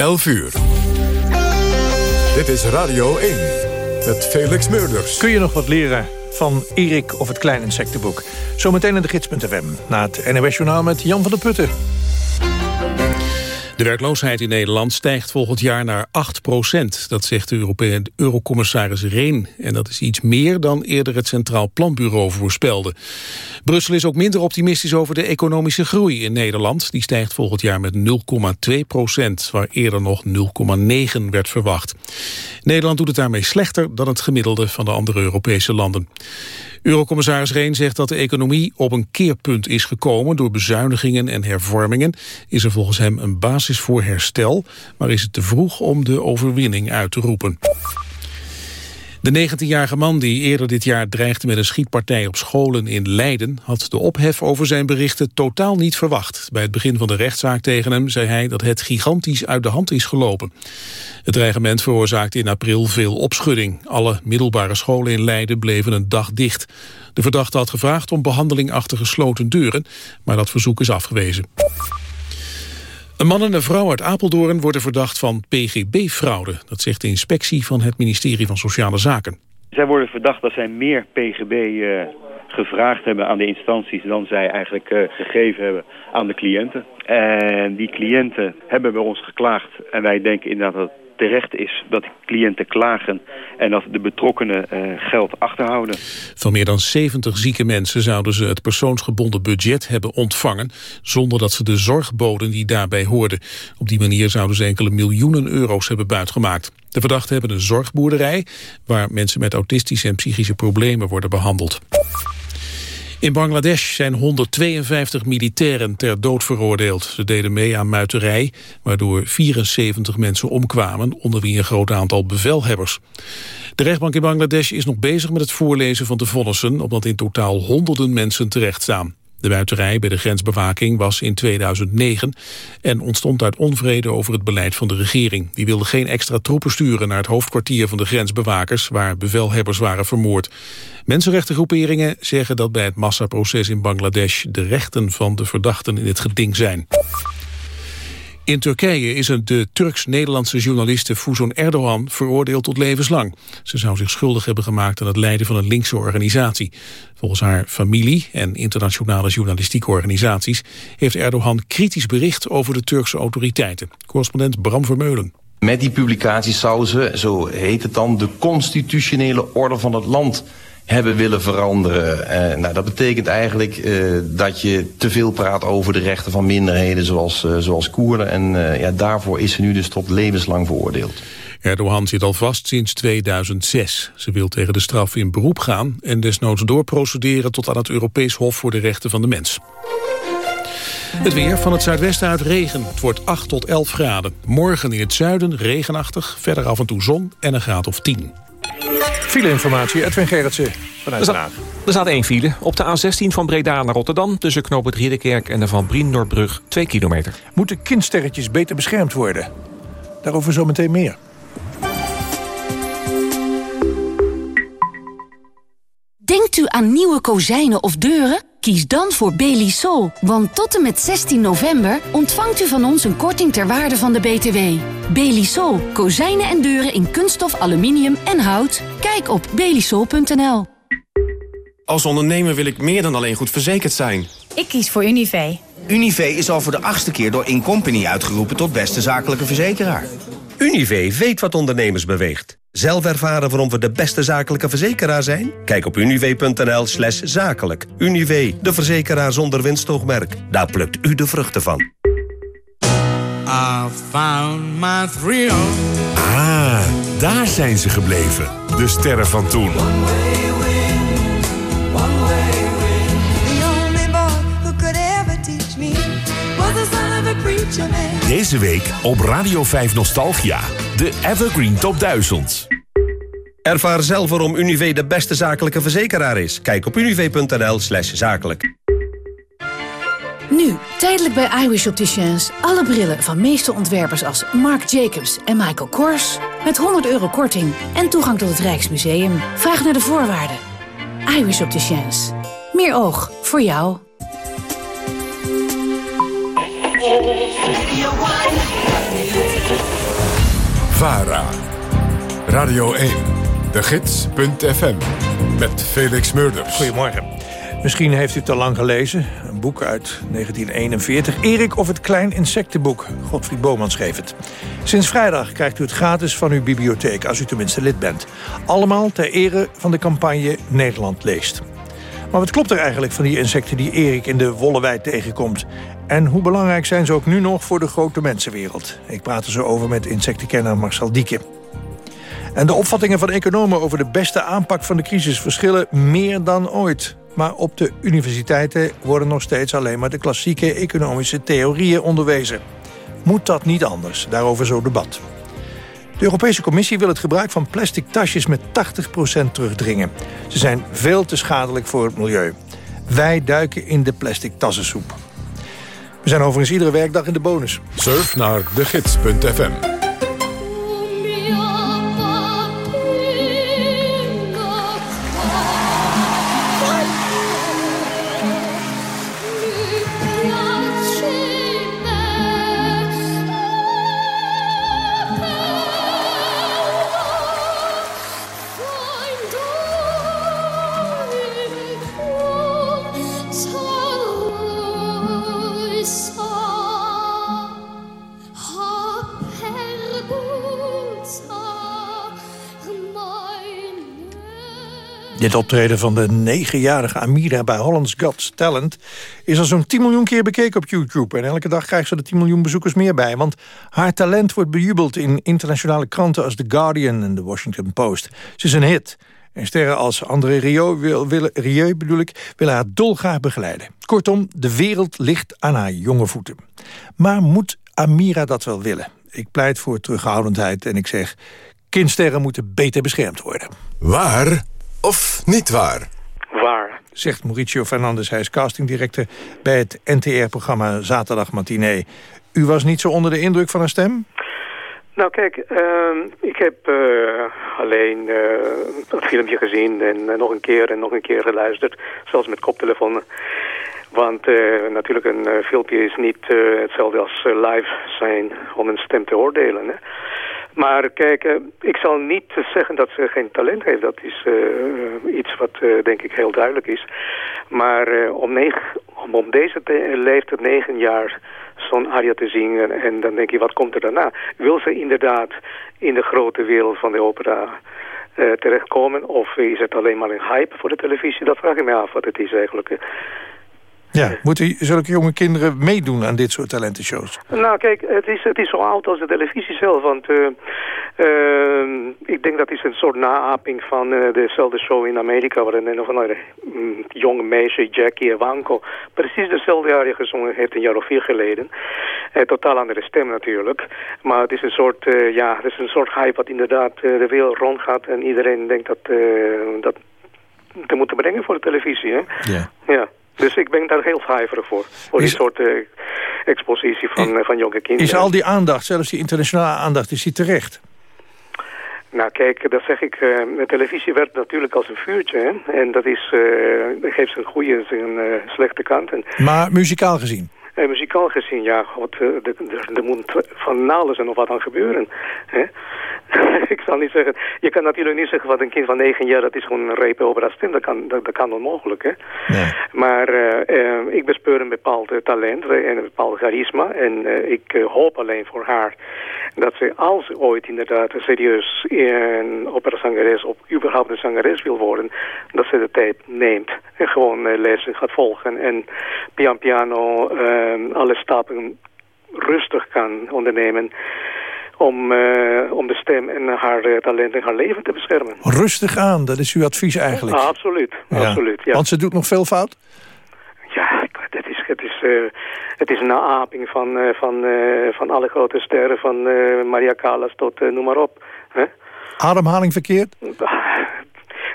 11 uur. Dit is Radio 1 met Felix Meurders. Kun je nog wat leren van Erik of het Klein Insectenboek? Zometeen in de gids.fm. Na het NOS Journaal met Jan van der Putten. De werkloosheid in Nederland stijgt volgend jaar naar 8 procent. Dat zegt de eurocommissaris Reen. En dat is iets meer dan eerder het Centraal Planbureau voorspelde. Brussel is ook minder optimistisch over de economische groei in Nederland. Die stijgt volgend jaar met 0,2 procent, waar eerder nog 0,9 werd verwacht. Nederland doet het daarmee slechter dan het gemiddelde van de andere Europese landen. Eurocommissaris Reen zegt dat de economie op een keerpunt is gekomen. Door bezuinigingen en hervormingen is er volgens hem een basis voor herstel. Maar is het te vroeg om de overwinning uit te roepen. De 19-jarige man die eerder dit jaar dreigde met een schietpartij op scholen in Leiden had de ophef over zijn berichten totaal niet verwacht. Bij het begin van de rechtszaak tegen hem zei hij dat het gigantisch uit de hand is gelopen. Het dreigement veroorzaakte in april veel opschudding. Alle middelbare scholen in Leiden bleven een dag dicht. De verdachte had gevraagd om behandeling achter gesloten deuren, maar dat verzoek is afgewezen. Een man en een vrouw uit Apeldoorn worden verdacht van PGB-fraude. Dat zegt de inspectie van het ministerie van Sociale Zaken. Zij worden verdacht dat zij meer PGB eh, gevraagd hebben aan de instanties... dan zij eigenlijk uh, gegeven hebben aan de cliënten. En die cliënten hebben bij ons geklaagd. En wij denken inderdaad dat terecht is dat cliënten klagen en dat de betrokkenen uh, geld achterhouden. Van meer dan 70 zieke mensen zouden ze het persoonsgebonden budget hebben ontvangen zonder dat ze de zorg boden die daarbij hoorden. Op die manier zouden ze enkele miljoenen euro's hebben buitgemaakt. De verdachten hebben een zorgboerderij waar mensen met autistische en psychische problemen worden behandeld. In Bangladesh zijn 152 militairen ter dood veroordeeld. Ze deden mee aan muiterij, waardoor 74 mensen omkwamen, onder wie een groot aantal bevelhebbers. De rechtbank in Bangladesh is nog bezig met het voorlezen van de vonnissen, omdat in totaal honderden mensen terecht staan. De buiterij bij de grensbewaking was in 2009 en ontstond uit onvrede over het beleid van de regering. Die wilde geen extra troepen sturen naar het hoofdkwartier van de grensbewakers waar bevelhebbers waren vermoord. Mensenrechtengroeperingen zeggen dat bij het massaproces in Bangladesh de rechten van de verdachten in het geding zijn. In Turkije is een de Turks-Nederlandse journaliste Fuzon Erdogan veroordeeld tot levenslang. Ze zou zich schuldig hebben gemaakt aan het leiden van een linkse organisatie. Volgens haar familie en internationale journalistieke organisaties heeft Erdogan kritisch bericht over de Turkse autoriteiten. Correspondent Bram Vermeulen. Met die publicatie zou ze, zo heet het dan, de constitutionele orde van het land hebben willen veranderen. Uh, nou, dat betekent eigenlijk uh, dat je te veel praat over de rechten van minderheden zoals, uh, zoals Koerden. En ja, daarvoor is ze nu dus tot levenslang veroordeeld. Erdogan zit al vast sinds 2006. Ze wil tegen de straf in beroep gaan en desnoods doorprocederen tot aan het Europees Hof voor de Rechten van de Mens. Het weer van het zuidwesten uit regen. Het wordt 8 tot 11 graden. Morgen in het zuiden regenachtig, verder af en toe zon en een graad of 10. File-informatie, Edwin Gerritsen vanuit Den Haag. Er staat één file op de A16 van Breda naar Rotterdam... tussen Knoop het Ridderkerk en de Van Briendorbrug 2 kilometer. Moeten kindsterretjes beter beschermd worden? Daarover zometeen meer. Denkt u aan nieuwe kozijnen of deuren? Kies dan voor Belisol, want tot en met 16 november ontvangt u van ons een korting ter waarde van de BTW. Belisol, kozijnen en deuren in kunststof, aluminium en hout. Kijk op belisol.nl. Als ondernemer wil ik meer dan alleen goed verzekerd zijn. Ik kies voor Univé. Univé is al voor de achtste keer door Incompany uitgeroepen tot beste zakelijke verzekeraar. Univé weet wat ondernemers beweegt. Zelf ervaren waarom we de beste zakelijke verzekeraar zijn? Kijk op univ.nl slash zakelijk. Univ, de verzekeraar zonder winstoogmerk. Daar plukt u de vruchten van. I found my thrill. Ah, daar zijn ze gebleven. De sterren van toen. Deze week op Radio 5 Nostalgia. De Evergreen Top 1000. Ervaar zelf waarom Unive de beste zakelijke verzekeraar is. Kijk op univ.nl slash zakelijk. Nu, tijdelijk bij iWish Opticians. Alle brillen van meeste ontwerpers als Marc Jacobs en Michael Kors. Met 100 euro korting en toegang tot het Rijksmuseum. Vraag naar de voorwaarden. iWish Opticians. Meer oog voor jou. VARA. Radio 1, de gids.fm. Met Felix Murders. Goedemorgen. Misschien heeft u het al lang gelezen. Een boek uit 1941. Erik of het Klein Insectenboek. Godfried Boman schreef het. Sinds vrijdag krijgt u het gratis van uw bibliotheek... als u tenminste lid bent. Allemaal ter ere van de campagne Nederland leest. Maar wat klopt er eigenlijk van die insecten die Erik in de Wollewijk tegenkomt? En hoe belangrijk zijn ze ook nu nog voor de grote mensenwereld? Ik praat er zo over met insectenkenner Marcel Dieke. En de opvattingen van economen over de beste aanpak van de crisis... verschillen meer dan ooit. Maar op de universiteiten worden nog steeds alleen maar de klassieke economische theorieën onderwezen. Moet dat niet anders? Daarover zo debat. De Europese Commissie wil het gebruik van plastic tasjes met 80% terugdringen. Ze zijn veel te schadelijk voor het milieu. Wij duiken in de plastic tassensoep. We zijn overigens iedere werkdag in de bonus. Surf naar degids.fm. Dit optreden van de negenjarige Amira bij Holland's Got Talent... is al zo'n 10 miljoen keer bekeken op YouTube. En elke dag krijgt ze er 10 miljoen bezoekers meer bij. Want haar talent wordt bejubeld in internationale kranten... als The Guardian en The Washington Post. Ze is een hit. En sterren als André Rieu, Rieu bedoel ik, willen haar dolgraag begeleiden. Kortom, de wereld ligt aan haar jonge voeten. Maar moet Amira dat wel willen? Ik pleit voor terughoudendheid en ik zeg... kindsterren moeten beter beschermd worden. Waar of niet waar? Waar. Zegt Mauricio Fernandes, hij is castingdirector bij het NTR-programma Zaterdag Matinee. U was niet zo onder de indruk van haar stem? Nou kijk, uh, ik heb uh, alleen uh, het filmpje gezien en uh, nog een keer en nog een keer geluisterd. Zelfs met koptelefoon. Want natuurlijk een filmpje is niet hetzelfde als live zijn om een stem te oordelen. Hè? Maar kijk, ik zal niet zeggen dat ze geen talent heeft. Dat is uh, iets wat denk ik heel duidelijk is. Maar om, negen, om op deze leeftijd, negen jaar, zo'n aria te zingen... en dan denk je, wat komt er daarna? Wil ze inderdaad in de grote wereld van de opera... terechtkomen? Of is het alleen maar een hype voor de televisie? Dat vraag ik me af wat het is eigenlijk. Ja, moeten zulke jonge kinderen meedoen aan dit soort talentenshows? Nou kijk, het is, het is zo oud als de televisie zelf. Want uh, uh, ik denk dat is een soort naaping van uh, dezelfde show in Amerika... waarin een of andere mm, jonge meisje, Jackie Ewanko... precies dezelfde aria gezongen heeft een jaar of vier geleden. totaal andere stem natuurlijk. Maar het is een soort, ja, het is een soort hype wat inderdaad de wereld rondgaat... en iedereen denkt dat, dat te moeten brengen voor de televisie. Hè? Ja. ja. Dus ik ben daar heel vijverig voor. Voor die soort uh, expositie van, uh, van jonge kinderen. Is al die aandacht, zelfs die internationale aandacht, is die terecht? Nou kijk, dat zeg ik, uh, televisie werkt natuurlijk als een vuurtje. Hè? En dat, is, dat geeft zijn goede en zijn slechte kanten. Maar muzikaal gezien? En muzikaal gezien, ja, wat, er moet van alles en nog wat aan gebeuren. Hè? ik zal niet zeggen, je kan natuurlijk niet zeggen wat een kind van negen jaar, dat is gewoon een reep over dat stem, dat kan, dat, dat kan onmogelijk. Hè? Nee. Maar uh, uh, ik bespeur een bepaald talent en een bepaald charisma en ik hoop alleen voor haar dat ze als ze ooit inderdaad serieus een operazangeres of überhaupt een zangeres wil worden, dat ze de tijd neemt en gewoon lessen gaat volgen en pian piano alle stappen rustig kan ondernemen om, uh, om de stem en haar uh, talent en haar leven te beschermen. Rustig aan, dat is uw advies eigenlijk. Ah, absoluut, ja. absoluut. Ja. Want ze doet nog veel fout? Ja, het is, het een naaping van, van, van alle grote sterren, van Maria Callas tot noem maar op. Hè? Ademhaling verkeerd?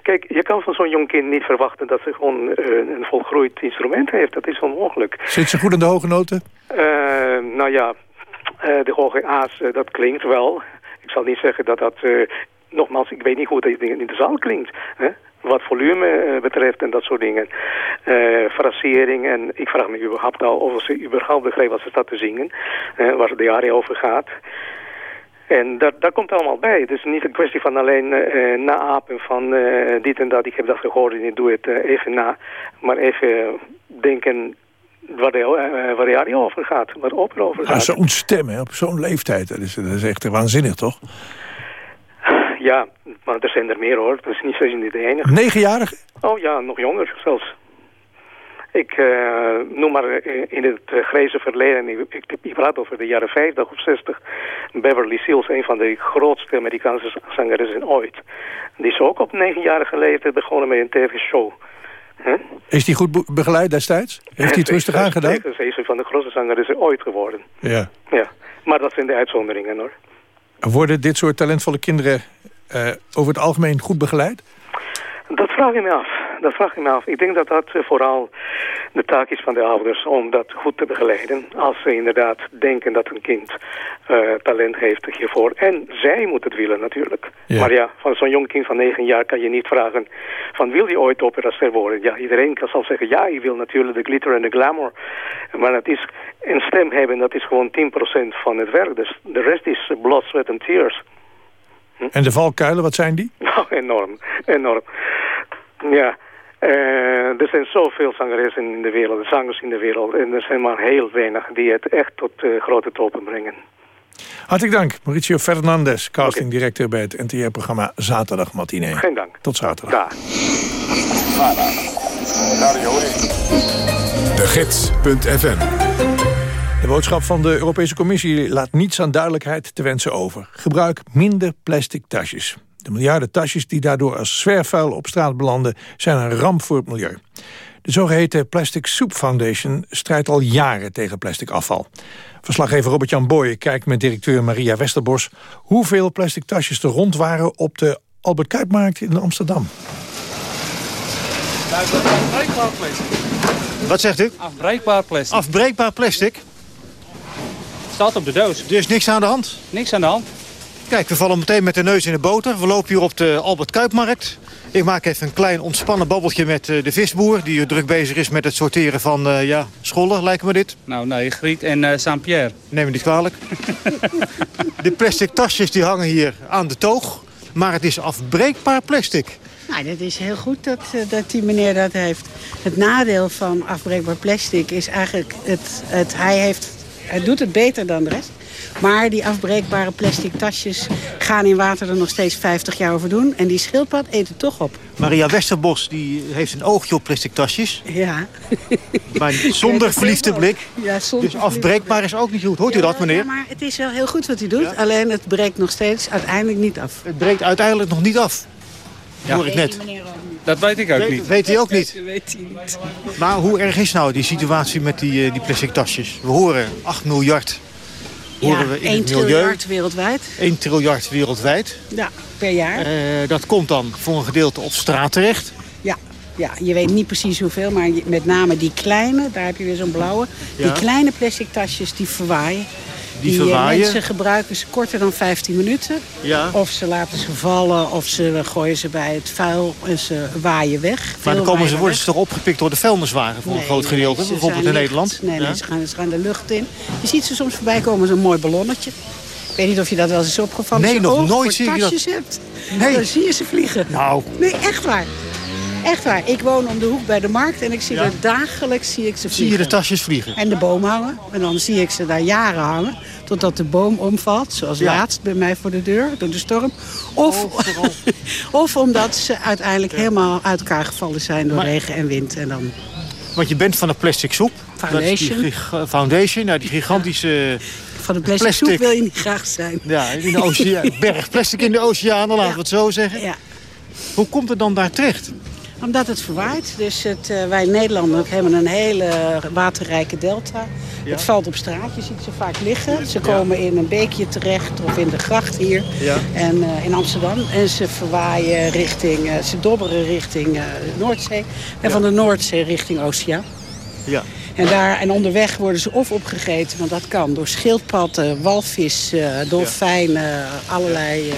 Kijk, je kan van zo'n jong kind niet verwachten dat ze gewoon een volgroeid instrument heeft. Dat is onmogelijk. Zit ze goed in de hoge noten? nou ja, uh, de hoge A's, dat klinkt wel. Ik zal niet zeggen dat dat... Nogmaals, ik weet niet hoe dat in de zaal klinkt. Hè? Wat volume betreft en dat soort dingen. frasering en ik vraag me überhaupt al of ze überhaupt begrijpt wat ze staat te zingen. waar de aria over gaat. En dat, dat komt allemaal bij. Het is niet een kwestie van alleen uh, naapen van uh, dit en dat. Ik heb dat gehoord en ik doe het uh, even na. Maar even denken waar de, uh, waar de over gaat. Waar de opera over gaat. Zo'n stem hè, op zo'n leeftijd. Dat is, dat is echt waanzinnig, toch? Ja, maar er zijn er meer hoor. Dat is niet zo niet de enige. Negenjarig? Oh ja, nog jonger zelfs. Ik uh, noem maar in het uh, grijze verleden, ik, ik, praat over de jaren 50 of 60, Beverly Seals, een van de grootste Amerikaanse zangeressen ooit. Die is ook op negenjarige leeftijd begonnen met een tv-show. Huh? Is die goed begeleid destijds? Heeft hij het rustig aangedaan? Ze is een van de grootste zangeressen ooit geworden. Ja. ja. Maar dat zijn de uitzonderingen hoor. Worden dit soort talentvolle kinderen uh, over het algemeen goed begeleid? Dat vraag ik me af. Dat vraag ik me af. Ik denk dat dat vooral de taak is van de ouders om dat goed te begeleiden. Als ze inderdaad denken dat een kind uh, talent heeft hiervoor. En zij moet het willen natuurlijk. Ja. Maar ja, van zo'n jong kind van negen jaar kan je niet vragen van wil je ooit operaster worden? Ja, iedereen kan zal zeggen ja, je wil natuurlijk de glitter en de glamour. Maar het is een stem hebben, dat is gewoon 10% van het werk. Dus de rest is blood, sweat en tears. Hm? En de valkuilen, wat zijn die? Nou, enorm, enorm. Ja, uh, er zijn zoveel zangeressen in de wereld, zangers in de wereld. En er zijn maar heel weinig die het echt tot uh, grote toppen brengen. Hartelijk dank, Mauricio Fernandez, castingdirecteur bij het NTR-programma Zaterdag Matinee. Geen dank. Tot zaterdag. Dag. De Gids.fm de boodschap van de Europese Commissie laat niets aan duidelijkheid te wensen over. Gebruik minder plastic tasjes. De miljarden tasjes die daardoor als zwerfvuil op straat belanden... zijn een ramp voor het milieu. De zogeheten Plastic Soup Foundation strijdt al jaren tegen plastic afval. Verslaggever Robert-Jan Boy kijkt met directeur Maria Westerbos... hoeveel plastic tasjes er rond waren op de Albert Kuipmarkt in Amsterdam. Afbreekbaar plastic. Wat zegt u? Afbreekbaar plastic. Afbreekbaar plastic? Staat op de doos. Er is niks aan de hand? Niks aan de hand. Kijk, we vallen meteen met de neus in de boter. We lopen hier op de Albert Kuipmarkt. Ik maak even een klein ontspannen babbeltje met uh, de visboer... die hier druk bezig is met het sorteren van uh, ja, schollen, lijkt me dit. Nou, nee, Griet en uh, Saint-Pierre. Neem me niet kwalijk. de plastic tasjes die hangen hier aan de toog. Maar het is afbreekbaar plastic. Nou, dat is heel goed dat, dat die meneer dat heeft. Het nadeel van afbreekbaar plastic is eigenlijk... Het, het, hij, heeft, hij doet het beter dan de rest. Maar die afbreekbare plastic tasjes gaan in water er nog steeds 50 jaar over doen. En die schildpad eet het toch op. Maria Westerbos die heeft een oogje op plastic tasjes. Ja. Maar zonder verliefde blik. Ja, zonder dus afbreekbaar is ook niet goed. Hoort u dat, meneer? Ja, maar het is wel heel goed wat hij doet. Ja? Alleen het breekt nog steeds uiteindelijk niet af. Het breekt uiteindelijk nog niet af. Ja. Hoor ik net. Dat weet ik ook weet, niet. Weet hij ook niet? Dat weet hij niet. Maar hoe erg is nou die situatie met die, die plastic tasjes? We horen 8 miljard horen ja, we in 1 het milieu. triljard wereldwijd. 1 triljard wereldwijd. Ja, per jaar. Uh, dat komt dan voor een gedeelte op straat terecht. Ja, ja, je weet niet precies hoeveel, maar met name die kleine, daar heb je weer zo'n blauwe. Ja. Die kleine plastic tasjes die verwaaien. Die, die verwaaien. mensen gebruiken ze korter dan 15 minuten. Ja. Of ze laten ze vallen, of ze gooien ze bij het vuil en ze waaien weg. Maar dan komen ze, worden ze toch opgepikt door de vuilniswagen voor nee, een groot gedeelte, nee, bijvoorbeeld in. Nederland? Nee, ja? nee ze, gaan, ze gaan de lucht in. Je ziet ze soms voorbij komen, zo'n mooi ballonnetje. Ik weet niet of je dat wel eens is opgevallen. Nee, nog nooit zie je dat. tasjes hebt, Nee. dan zie je ze vliegen. Nou, Nee, echt waar. Echt waar. Ik woon om de hoek bij de markt en ik zie Ja. er dagelijks zie ik ze vliegen. zie je de tasjes vliegen? En de boom hangen. En dan zie ik ze daar jaren hangen. Totdat de boom omvalt. Zoals Ja. laatst bij mij voor de deur. Door de storm. Of, Oh, of omdat ze uiteindelijk helemaal uit elkaar gevallen zijn door Maar- regen en wind. En dan Want je bent van de plastic soep. Die Foundation. foundation, nou, die gigantische... van de plastic, Plastic. soep wil je niet graag zijn. Ja, in de oceaan, berg plastic in de oceanen, laten we het zo zeggen. Ja. Hoe komt het dan daar terecht? Omdat het verwaait. Dus het, eh, wij Nederlanders hebben een hele waterrijke delta. Ja. Het valt op straat. Je ziet ze vaak liggen. Ze komen in een beekje terecht of in de gracht hier. Ja. En eh, in Amsterdam. En ze verwaaien richting, eh, ze dobberen richting Noordzee. En van de Noordzee richting Oceaan. Ja. En, daar, en onderweg worden ze of opgegeten, want dat kan, door schildpadden, walvis, dolfijnen, allerlei eh,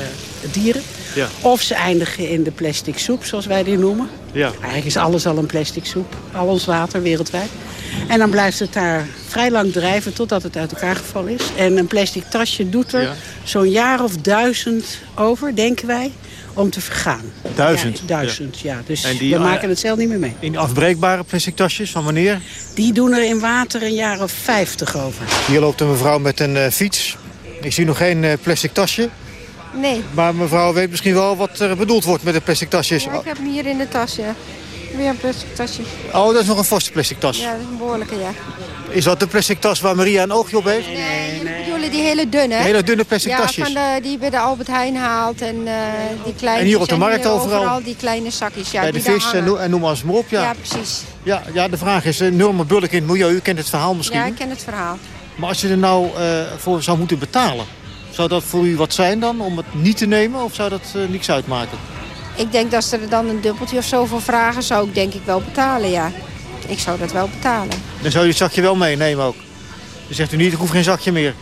dieren. Ja. Of ze eindigen in de plastic soep, zoals wij die noemen. Ja. Eigenlijk is alles al een plastic soep. Al ons water wereldwijd. En dan blijft het daar vrij lang drijven totdat het uit elkaar gevallen is. En een plastic tasje doet er Ja. zo'n jaar of duizend over, denken wij, om te vergaan. Duizend? Ja, duizend, ja. Dus En die, we eh, maken het zelf niet meer mee. In afbreekbare plastic tasjes van wanneer? Die doen er in water een jaar of vijftig over. Hier loopt een mevrouw met een eh, fiets. Ik zie nog geen eh, plastic tasje. Nee, Maar mevrouw weet misschien wel wat er bedoeld wordt met de plastic tasjes. ja, ik heb hem hier in de tas, ja. Weer een plastic tasje. Oh, dat is nog een vaste plastic tas. Ja, dat is een behoorlijke, ja. Is dat de plastic tas waar Maria een oogje op heeft? Nee, die hele dunne? Hele dunne plastic ja, tasjes. Van de, die bij de Albert Heijn haalt en eh, die kleine. En hier op de markt overal? die kleine zakjes, ja. Bij de vis en, en noem maar eens maar op. Ja. Ja, precies. Ja, ja, de vraag is, enorme bulk in het milieu. U kent het verhaal misschien. Ja, ik ken het verhaal. Maar als je er nou eh, voor zou moeten betalen... zou dat voor u wat zijn dan, om het niet te nemen? Of zou dat eh, niks uitmaken? Ik denk dat ze er dan een dubbeltje of zo voor vragen, zou ik denk ik wel betalen, ja. Ik zou dat wel betalen. Dan zou je het zakje wel meenemen ook. Dan zegt u niet, ik hoef geen zakje meer.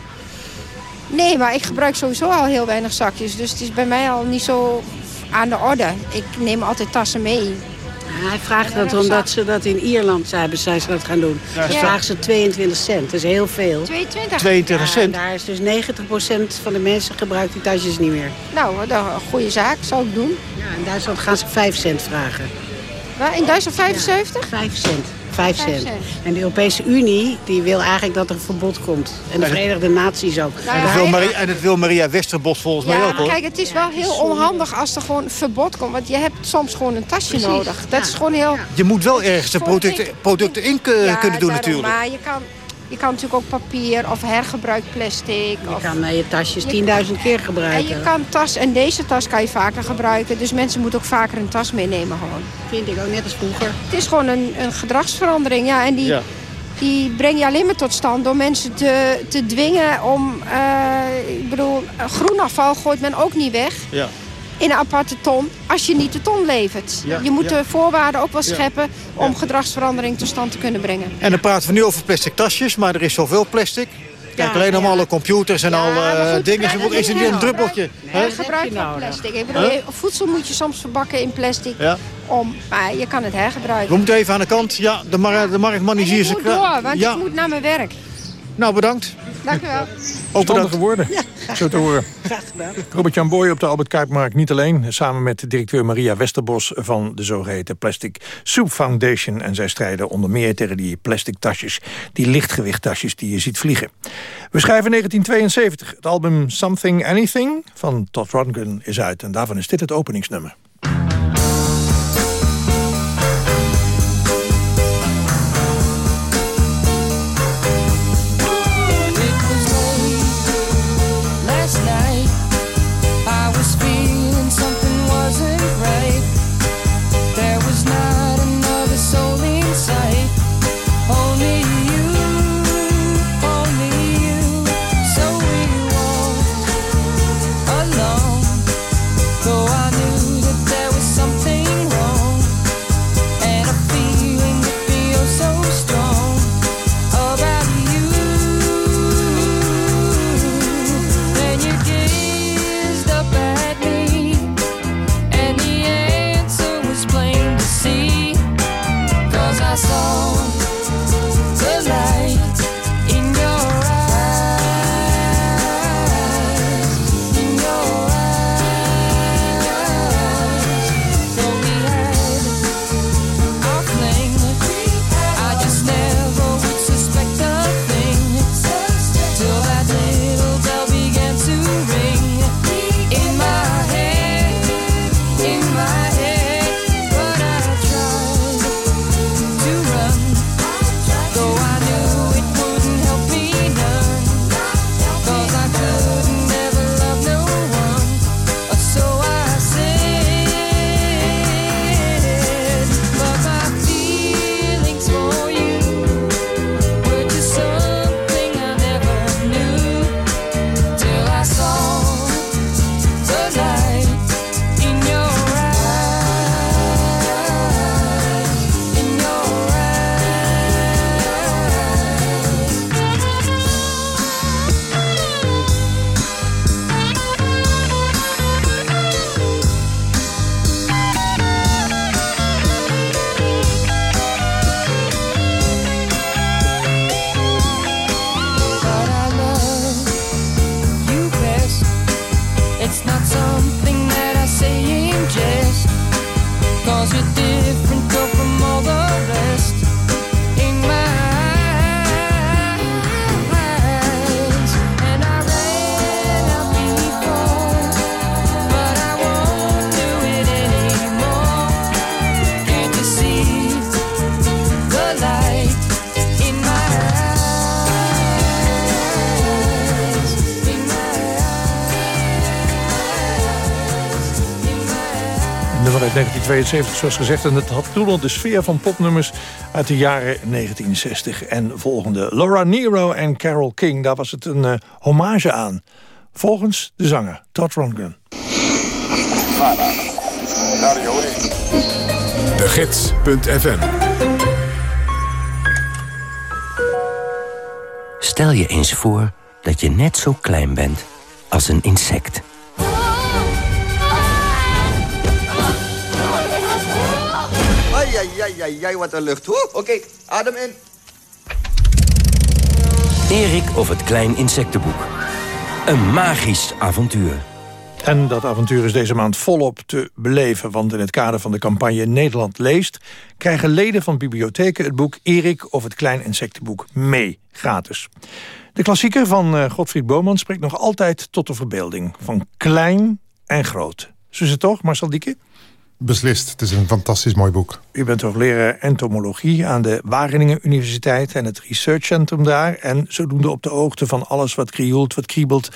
Nee, maar ik gebruik sowieso al heel weinig zakjes. Dus het is bij mij al niet zo aan de orde. Ik neem altijd tassen mee. Hij vraagt dat omdat ze dat in Ierland hebben, zijn ze dat gaan doen. Ja. Dus Ja. vragen ze 22 cent, dat is heel veel. 22? 22 Ja, en daar is dus 90% van de mensen gebruikt die tasjes niet meer. Nou, dat is een goede zaak, zou ik doen. Ja, in Duitsland gaan ze 5 cent vragen. Waar, in Duitsland 75? 5 cent. 5 Vijf cent. cent. En de Europese Unie die wil eigenlijk dat er een verbod komt. En de Verenigde Naties ook. Nou En dat, wil Maria, en dat wil Maria Westerbos volgens mij ook hoor. kijk, het is wel heel onhandig als er gewoon een verbod komt. Want je hebt soms gewoon een tasje Precies, nodig. Dat is gewoon heel... Je moet wel ergens de producten, producten in Ja, kunnen doen daarom. natuurlijk. Maar je kan, je kan natuurlijk ook papier of hergebruikt plastic. Je of... kan eh, je tasjes Je- 10.000 keer En gebruiken. je kan tas, en deze tas kan je vaker gebruiken. Dus mensen moeten ook vaker een tas meenemen gewoon. Vind ik ook net als vroeger. Het is gewoon een, een gedragsverandering. Ja, en die, Ja. die breng je alleen maar tot stand door mensen te, te dwingen om... eh, ik bedoel, groenafval gooit men ook niet weg Ja. In een aparte ton als je niet de ton levert. Ja, je moet ja. de voorwaarden ook wel Ja. scheppen om gedragsverandering tot stand te kunnen brengen. En dan praten we nu over plastic tasjes, maar er is zoveel plastic. Kijk, Ja, alleen nog ja. alle computers en al maar eh, dingen. Ze is het een druppeltje? hè? Hergebruik van plastic. Ik bedoel, Huh? voedsel moet je soms verbakken in plastic. Ja. Om, maar je kan het hergebruiken. We moeten even aan de kant. Ja, de, mar de marktman is hier. Ik moet door, want ja. ik moet naar mijn werk. Nou, bedankt. Dank u wel. Woorden, zo te horen. Graag gedaan. Robert-Jan Boy op de Albert Kuipmarkt niet alleen. Samen met directeur Maria Westerbos van de zogeheten Plastic Soup Foundation. En zij strijden onder meer tegen die plastic tasjes. Die lichtgewichttasjes die je ziet vliegen. We schrijven 1972. Het album Something Anything van Todd Rundgren is uit. En daarvan is dit het openingsnummer. 1972, zoals gezegd. En het had toen al de sfeer van popnummers uit de jaren 1960. En volgende Laura Nero en Carol King. Daar was het een eh, hommage aan. Volgens de zanger Todd Rundgren. De Gids.fm Stel je eens voor dat je net zo klein bent als een insect. Ai, ai, ai, ai, ai, wat een lucht. Oké, adem in. Erik of het Klein Insectenboek. Een magisch avontuur. En dat avontuur is deze maand volop te beleven. Want in het kader van de campagne Nederland leest... krijgen leden van bibliotheken het boek Erik of het Klein Insectenboek mee, gratis. De klassieker van eh, Godfried Boman spreekt nog altijd tot de verbeelding. Van klein en groot. Zo is het toch, Marcel Dieke? Beslist, het is een fantastisch mooi boek. U bent hoogleraar entomologie aan de Wageningen Universiteit... en het researchcentrum daar. En zodoende op de hoogte van alles wat krioelt, wat kriebelt...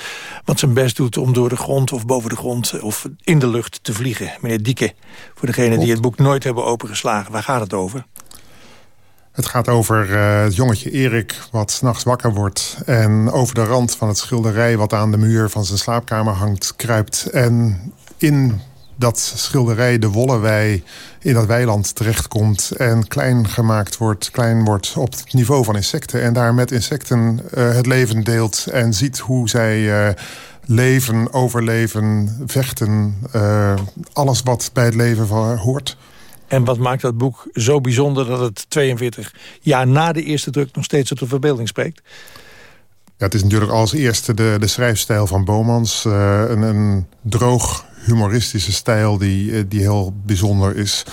wat zijn best doet om door de grond of boven de grond... of in de lucht te vliegen. Meneer Dieke, voor degenen die het boek nooit hebben opengeslagen... waar gaat het over? Het gaat over eh, het jongetje Erik wat s'nachts wakker wordt... en over de rand van het schilderij wat aan de muur van zijn slaapkamer hangt kruipt. En in dat schilderij de Wollewei in dat weiland terechtkomt... en klein gemaakt wordt, klein wordt op het niveau van insecten... en daar met insecten eh, het leven deelt en ziet hoe zij... eh, leven, overleven, vechten, eh, alles wat bij het leven van- hoort. En wat maakt dat boek zo bijzonder dat het 42 jaar na de eerste druk... nog steeds tot de verbeelding spreekt? Ja, het is natuurlijk als eerste de, de schrijfstijl van Bomans. een, een droog humoristische stijl die, eh, die heel bijzonder is.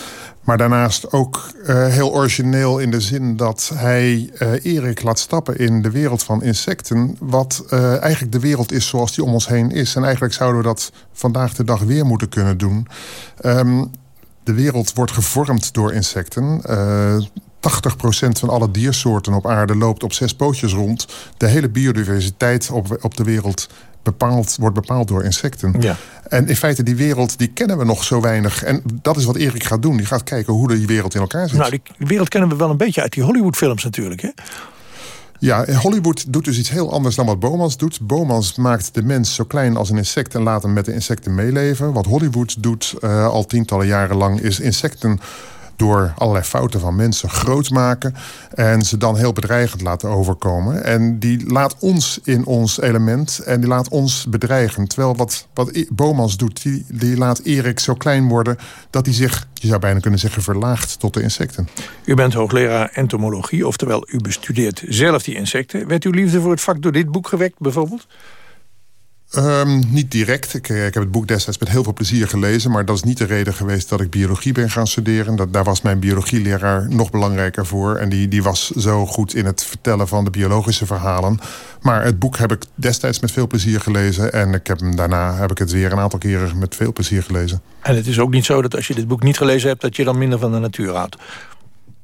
Maar daarnaast ook eh, heel origineel in de zin dat hij eh, Erik laat stappen in de wereld van insecten. Wat eigenlijk de wereld is zoals die om ons heen is. En eigenlijk zouden we dat vandaag de dag weer moeten kunnen doen. Ehm, de wereld wordt gevormd door insecten. Eh 80% van alle diersoorten op aarde loopt op zes pootjes rond. De hele biodiversiteit op, op de wereld bepaald, wordt bepaald door insecten. Ja. En in feite, die wereld die kennen we nog zo weinig. En dat is wat Erik gaat doen. Die gaat kijken hoe die wereld in elkaar zit. Nou, die wereld kennen we wel een beetje uit die Hollywoodfilms natuurlijk, hè? Ja, Hollywood doet dus iets heel anders dan wat Bomans doet. Bomans maakt de mens zo klein als een insect en laat hem met de insecten meeleven. Wat Hollywood doet eh, al tientallen jaren lang is insecten door allerlei fouten van mensen groot maken... en ze dan heel bedreigend laten overkomen. En die laat ons in ons element en die laat ons bedreigen. Terwijl wat, wat I- Bomans doet, die, die laat Erik zo klein worden... dat hij zich, je zou bijna kunnen zeggen, verlaagt tot de insecten. U bent hoogleraar entomologie, oftewel u bestudeert zelf die insecten. Werd uw liefde voor het vak door dit boek gewekt bijvoorbeeld? Ehm, niet direct. Ik, eh, ik heb het boek destijds met heel veel plezier gelezen... maar dat is niet de reden geweest dat ik biologie ben gaan studeren. Dat, daar was mijn biologieleraar nog belangrijker voor. En die, die was zo goed in het vertellen van de biologische verhalen. Maar het boek heb ik destijds met veel plezier gelezen... en ik heb hem, daarna heb ik het weer een aantal keren met veel plezier gelezen. En het is ook niet zo dat als je dit boek niet gelezen hebt... dat je dan minder van de natuur houdt.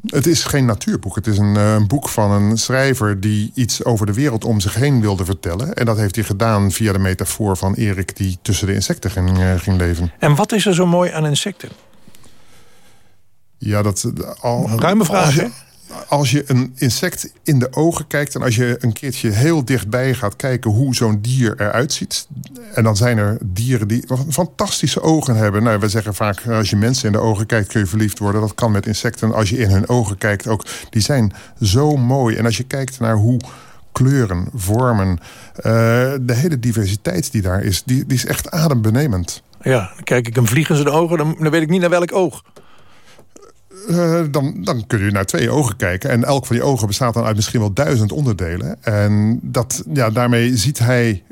Het is geen natuurboek. Het is een, eh, een boek van een schrijver die iets over de wereld om zich heen wilde vertellen. En dat heeft hij gedaan via de metafoor van Erik die tussen de insecten ging, eh, ging leven. En wat is er zo mooi aan insecten? Ja, dat... Al, Een ruime vraag, je, als je een insect in de ogen kijkt... en als je een keertje heel dichtbij gaat kijken hoe zo'n dier eruit ziet... en dan zijn er dieren die fantastische ogen hebben. Nou, we zeggen vaak, als je mensen in de ogen kijkt... kun je verliefd worden. Dat kan met insecten. Als je in hun ogen kijkt ook. Die zijn zo mooi. En als je kijkt naar hoe kleuren, vormen... eh, de hele diversiteit die daar is, die, die is echt adembenemend. Ja, dan kijk ik een vlieg in zijn ogen, dan, dan weet ik niet naar welk oog. Eh, dan, dan kun je naar twee ogen kijken. En elk van die ogen bestaat dan uit misschien wel duizend onderdelen. En dat, ja, daarmee ziet hij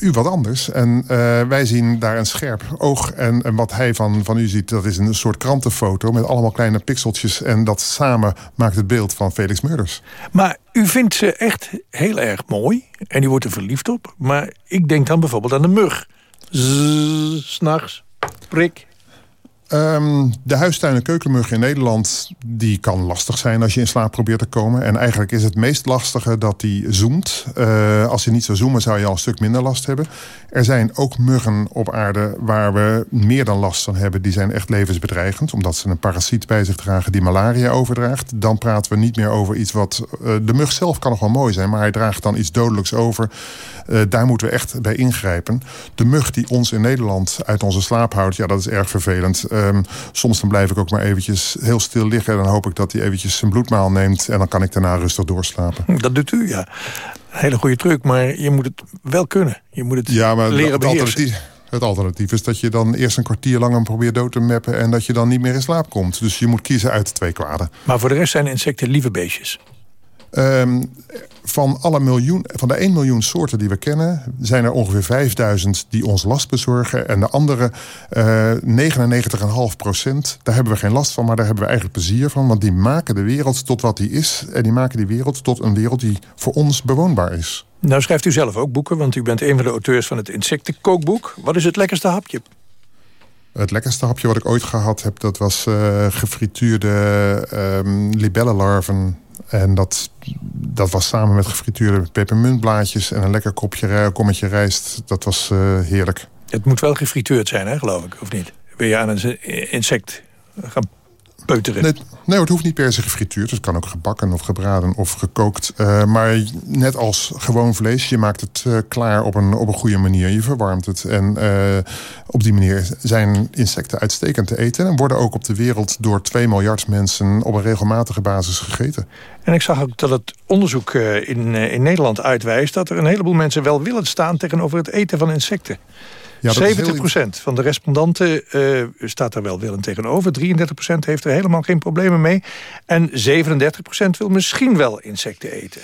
u wat anders. En eh, wij zien daar een scherp oog. En, wat hij van, van u ziet, dat is een soort krantenfoto... met allemaal kleine pixeltjes. En dat samen maakt het beeld van Felix Murders. Maar u vindt ze echt heel erg mooi. En u wordt er verliefd op. Maar ik denk dan bijvoorbeeld aan de mug. S'nachts, prik. Ehm, de huistuin- en keukenmug in Nederland die kan lastig zijn als je in slaap probeert te komen. En eigenlijk is het meest lastige dat die zoemt. Eh, als je niet zou zoomen zou je al een stuk minder last hebben. Er zijn ook muggen op aarde waar we meer dan last van hebben. Die zijn echt levensbedreigend. Omdat ze een parasiet bij zich dragen die malaria overdraagt. Dan praten we niet meer over iets wat... Uh, de mug zelf kan nog wel mooi zijn. Maar hij draagt dan iets dodelijks over. Uh, daar moeten we echt bij ingrijpen. De mug die ons in Nederland uit onze slaap houdt. Ja, dat is erg vervelend. Um, soms dan blijf ik ook maar eventjes heel stil liggen. En dan hoop ik dat hij eventjes zijn bloedmaal neemt. En dan kan ik daarna rustig doorslapen. Dat doet u, ja. Hele goede truc, maar je moet het wel kunnen. Je moet het ja, maar leren het alternatief, het alternatief is dat je dan eerst een kwartier lang hem probeert dood te mappen... en dat je dan niet meer in slaap komt. Dus je moet kiezen uit de twee kwaden. Maar voor de rest zijn insecten lieve beestjes. Um, van, alle miljoen, van de 1 miljoen soorten die we kennen... zijn er ongeveer 5000 die ons last bezorgen. En de andere uh, 99,5 procent, daar hebben we geen last van... maar daar hebben we eigenlijk plezier van. Want die maken de wereld tot wat die is. En die maken die wereld tot een wereld die voor ons bewoonbaar is. Nou schrijft u zelf ook boeken... want u bent een van de auteurs van het insectenkookboek. Wat is het lekkerste hapje? Het lekkerste hapje wat ik ooit gehad heb... dat was uh, gefrituurde um, libellenlarven en dat, dat was samen met gefrituurde pepermuntblaadjes... en een lekker kopje, kommetje rijst. Dat was uh, heerlijk. Het moet wel gefrituurd zijn, hè, geloof ik, of niet? Wil je aan een insect gaan peuteren? Nee, nee, het hoeft niet per se gefrituurd. Het kan ook gebakken of gebraden of gekookt. Uh, maar net als gewoon vlees, je maakt het uh, klaar op een, op een goede manier. Je verwarmt het. En uh, op die manier zijn insecten uitstekend te eten... en worden ook op de wereld door 2 miljard mensen... op een regelmatige basis gegeten. En ik zag ook dat het onderzoek in, in Nederland uitwijst... dat er een heleboel mensen wel willen staan tegenover het eten van insecten. Ja, 70 procent van de respondenten uh, staat er wel willend tegenover. 33 procent heeft er helemaal geen problemen mee. En 37 procent wil misschien wel insecten eten.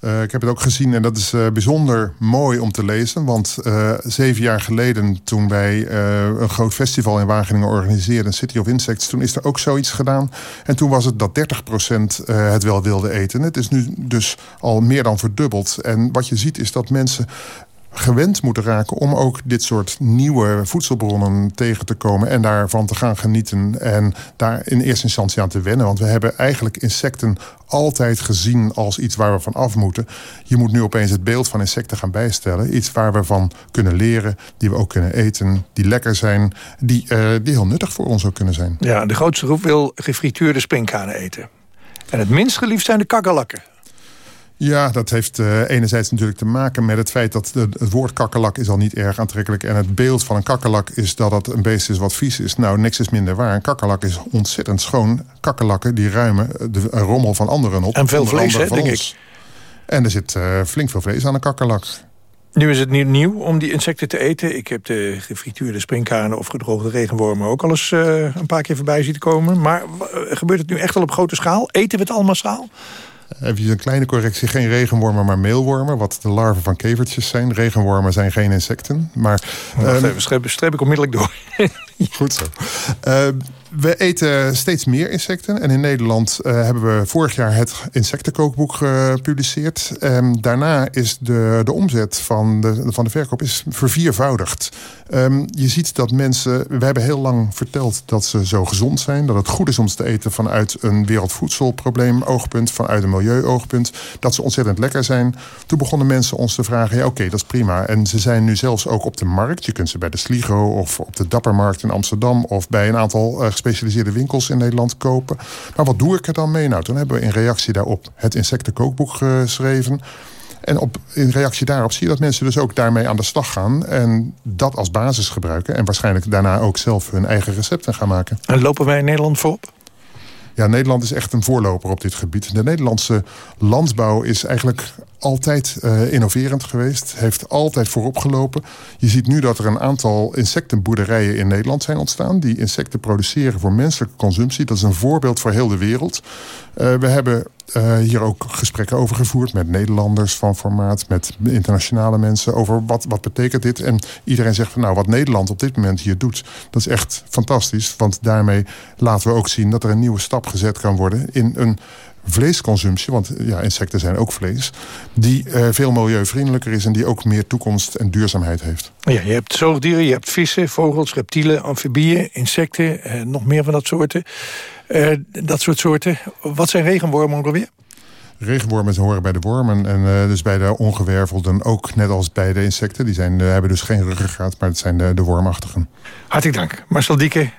Uh, ik heb het ook gezien en dat is uh, bijzonder mooi om te lezen. Want uh, zeven jaar geleden toen wij een groot festival in Wageningen organiseerden... City of Insects, toen is er ook zoiets gedaan. En toen was het dat 30 procent het wel wilde eten. Het is nu dus al meer dan verdubbeld. En wat je ziet is dat mensen gewend moeten raken om ook dit soort nieuwe voedselbronnen tegen te komen en daarvan te gaan genieten en daar in eerste instantie aan te wennen. Want we hebben eigenlijk insecten altijd gezien als iets waar we van af moeten. Je moet nu opeens het beeld van insecten gaan bijstellen. Iets waar we van kunnen leren, die we ook kunnen eten, die lekker zijn, die, uh, die heel nuttig voor ons ook kunnen zijn. Ja, de grootste groep wil gefrituurde springkanen eten. En het minst geliefd zijn de kakkerlakken. Ja, dat heeft uh, enerzijds natuurlijk te maken met het feit dat de, het woord kakkerlak is al niet erg aantrekkelijk. En het beeld van een kakkerlak is dat het een beest is wat vies is. Nou, niks is minder waar. Een kakkerlak is ontzettend schoon. Kakkerlakken die ruimen de rommel van anderen op. En veel vlees, hè, denk ik. En er zit uh, flink veel vlees aan een kakkerlak. Nu is het niet nieuw om die insecten te eten. Ik heb de gefrituurde springkanen of gedroogde regenwormen ook al eens uh, een paar keer voorbij zien komen. Maar gebeurt het nu echt al op grote schaal? Eten we het al massaal? Even een kleine correctie. Geen regenwormen, maar meelwormen. Wat de larven van kevertjes zijn. Regenwormen zijn geen insecten. Maar, Wacht um, even, streep ik onmiddellijk door. Goed zo. Uh, we eten steeds meer insecten. En in Nederland uh, hebben we vorig jaar het insectenkookboek gepubliceerd. Um, daarna is de, de omzet van de, van de verkoop is verviervoudigd. Um, je ziet dat mensen... We hebben heel lang verteld dat ze zo gezond zijn. Dat het goed is om ze te eten vanuit een wereldvoedselprobleem oogpunt. Vanuit een milieu-oogpunt. Dat ze ontzettend lekker zijn. Toen begonnen mensen ons te vragen... ja, oké, dat is prima. En ze zijn nu zelfs ook op de markt. Je kunt ze bij de Sligo of op de Dappermarkt in Amsterdam... of bij een aantal uh, gespecialiseerde winkels in Nederland kopen. Maar wat doe ik er dan mee? Nou, toen hebben we in reactie daarop het insectenkookboek geschreven... En op, in reactie daarop zie je dat mensen dus ook daarmee aan de slag gaan... en dat als basis gebruiken... en waarschijnlijk daarna ook zelf hun eigen recepten gaan maken. En lopen wij in Nederland voorop? Ja, Nederland is echt een voorloper op dit gebied. De Nederlandse landbouw is eigenlijk altijd uh, innoverend geweest. Heeft altijd voorop gelopen. Je ziet nu dat er een aantal insectenboerderijen in Nederland zijn ontstaan... die insecten produceren voor menselijke consumptie. Dat is een voorbeeld voor heel de wereld. Uh, we hebben eh, hier ook gesprekken over gevoerd met Nederlanders van formaat, met internationale mensen over wat, wat betekent dit. En iedereen zegt van nou, wat Nederland op dit moment hier doet, dat is echt fantastisch. Want daarmee laten we ook zien dat er een nieuwe stap gezet kan worden in een vleesconsumptie, want ja, insecten zijn ook vlees, die uh, veel milieuvriendelijker is en die ook meer toekomst en duurzaamheid heeft. Ja, je hebt zoogdieren, je hebt vissen, vogels, reptielen, amfibieën, insecten, eh, nog meer van dat soorten. Uh, dat soort soorten. Wat zijn regenwormen ook alweer? Regenwormen horen bij de wormen en uh, dus bij de ongewervelden ook net als bij de insecten. Die zijn, uh, hebben dus geen ruggengraat, maar het zijn de, de wormachtigen. Hartelijk dank. Marcel Dieke,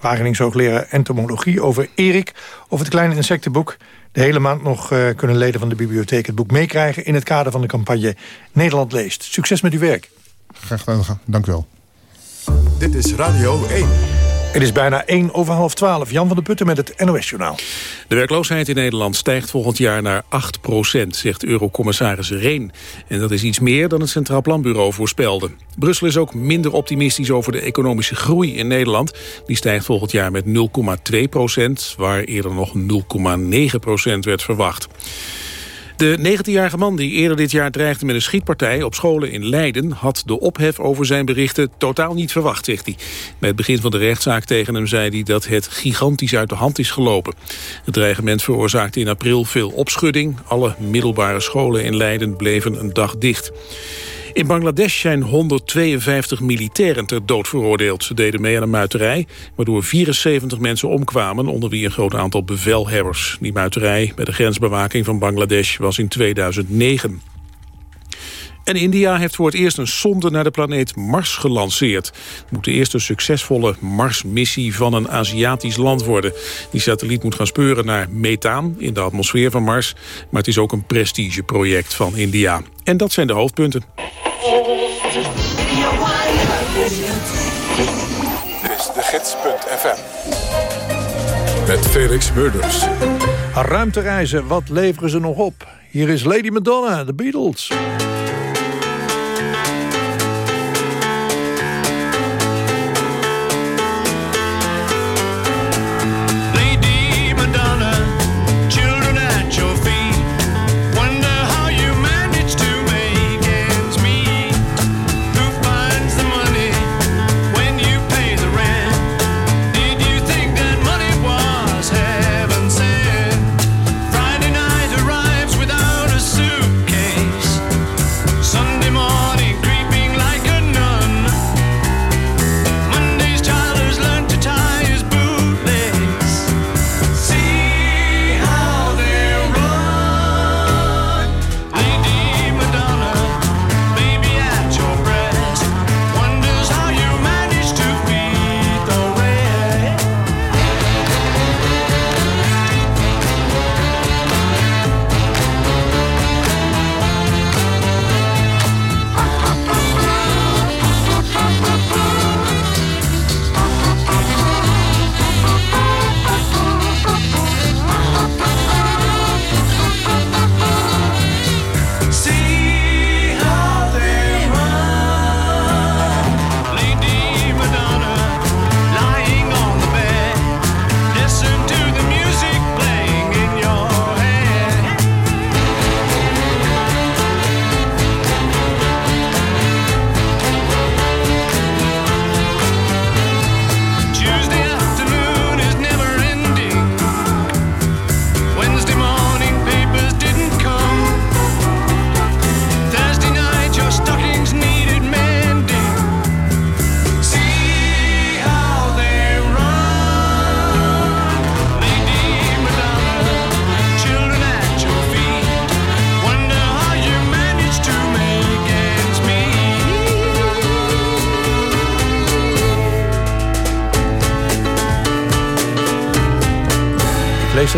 Wagenings hoogleraar entomologie over Erik... over het kleine insectenboek. De hele maand nog uh, kunnen leden van de bibliotheek het boek meekrijgen... in het kader van de campagne Nederland leest. Succes met uw werk. Graag gedaan, dank u wel. Dit is Radio 1. Het is bijna 1 over half 12. Jan van der Putten met het NOS-journaal. De werkloosheid in Nederland stijgt volgend jaar naar 8 procent, zegt eurocommissaris Reen. En dat is iets meer dan het Centraal Planbureau voorspelde. Brussel is ook minder optimistisch over de economische groei in Nederland. Die stijgt volgend jaar met 0,2 procent, waar eerder nog 0,9 procent werd verwacht. De 19-jarige man die eerder dit jaar dreigde met een schietpartij op scholen in Leiden had de ophef over zijn berichten totaal niet verwacht, zegt hij. Bij het begin van de rechtszaak tegen hem zei hij dat het gigantisch uit de hand is gelopen. Het dreigement veroorzaakte in april veel opschudding. Alle middelbare scholen in Leiden bleven een dag dicht. In Bangladesh zijn 152 militairen ter dood veroordeeld. Ze deden mee aan een muiterij, waardoor 74 mensen omkwamen... onder wie een groot aantal bevelhebbers. Die muiterij bij de grensbewaking van Bangladesh was in 2009. En India heeft voor het eerst een sonde naar de planeet Mars gelanceerd. Het moet de eerste succesvolle Mars-missie van een Aziatisch land worden. Die satelliet moet gaan speuren naar methaan in de atmosfeer van Mars. Maar het is ook een prestigeproject van India. En dat zijn de hoofdpunten. Dit is de gids.fm. Met Felix Murders. Ruimtereizen, wat leveren ze nog op? Hier is Lady Madonna, de Beatles.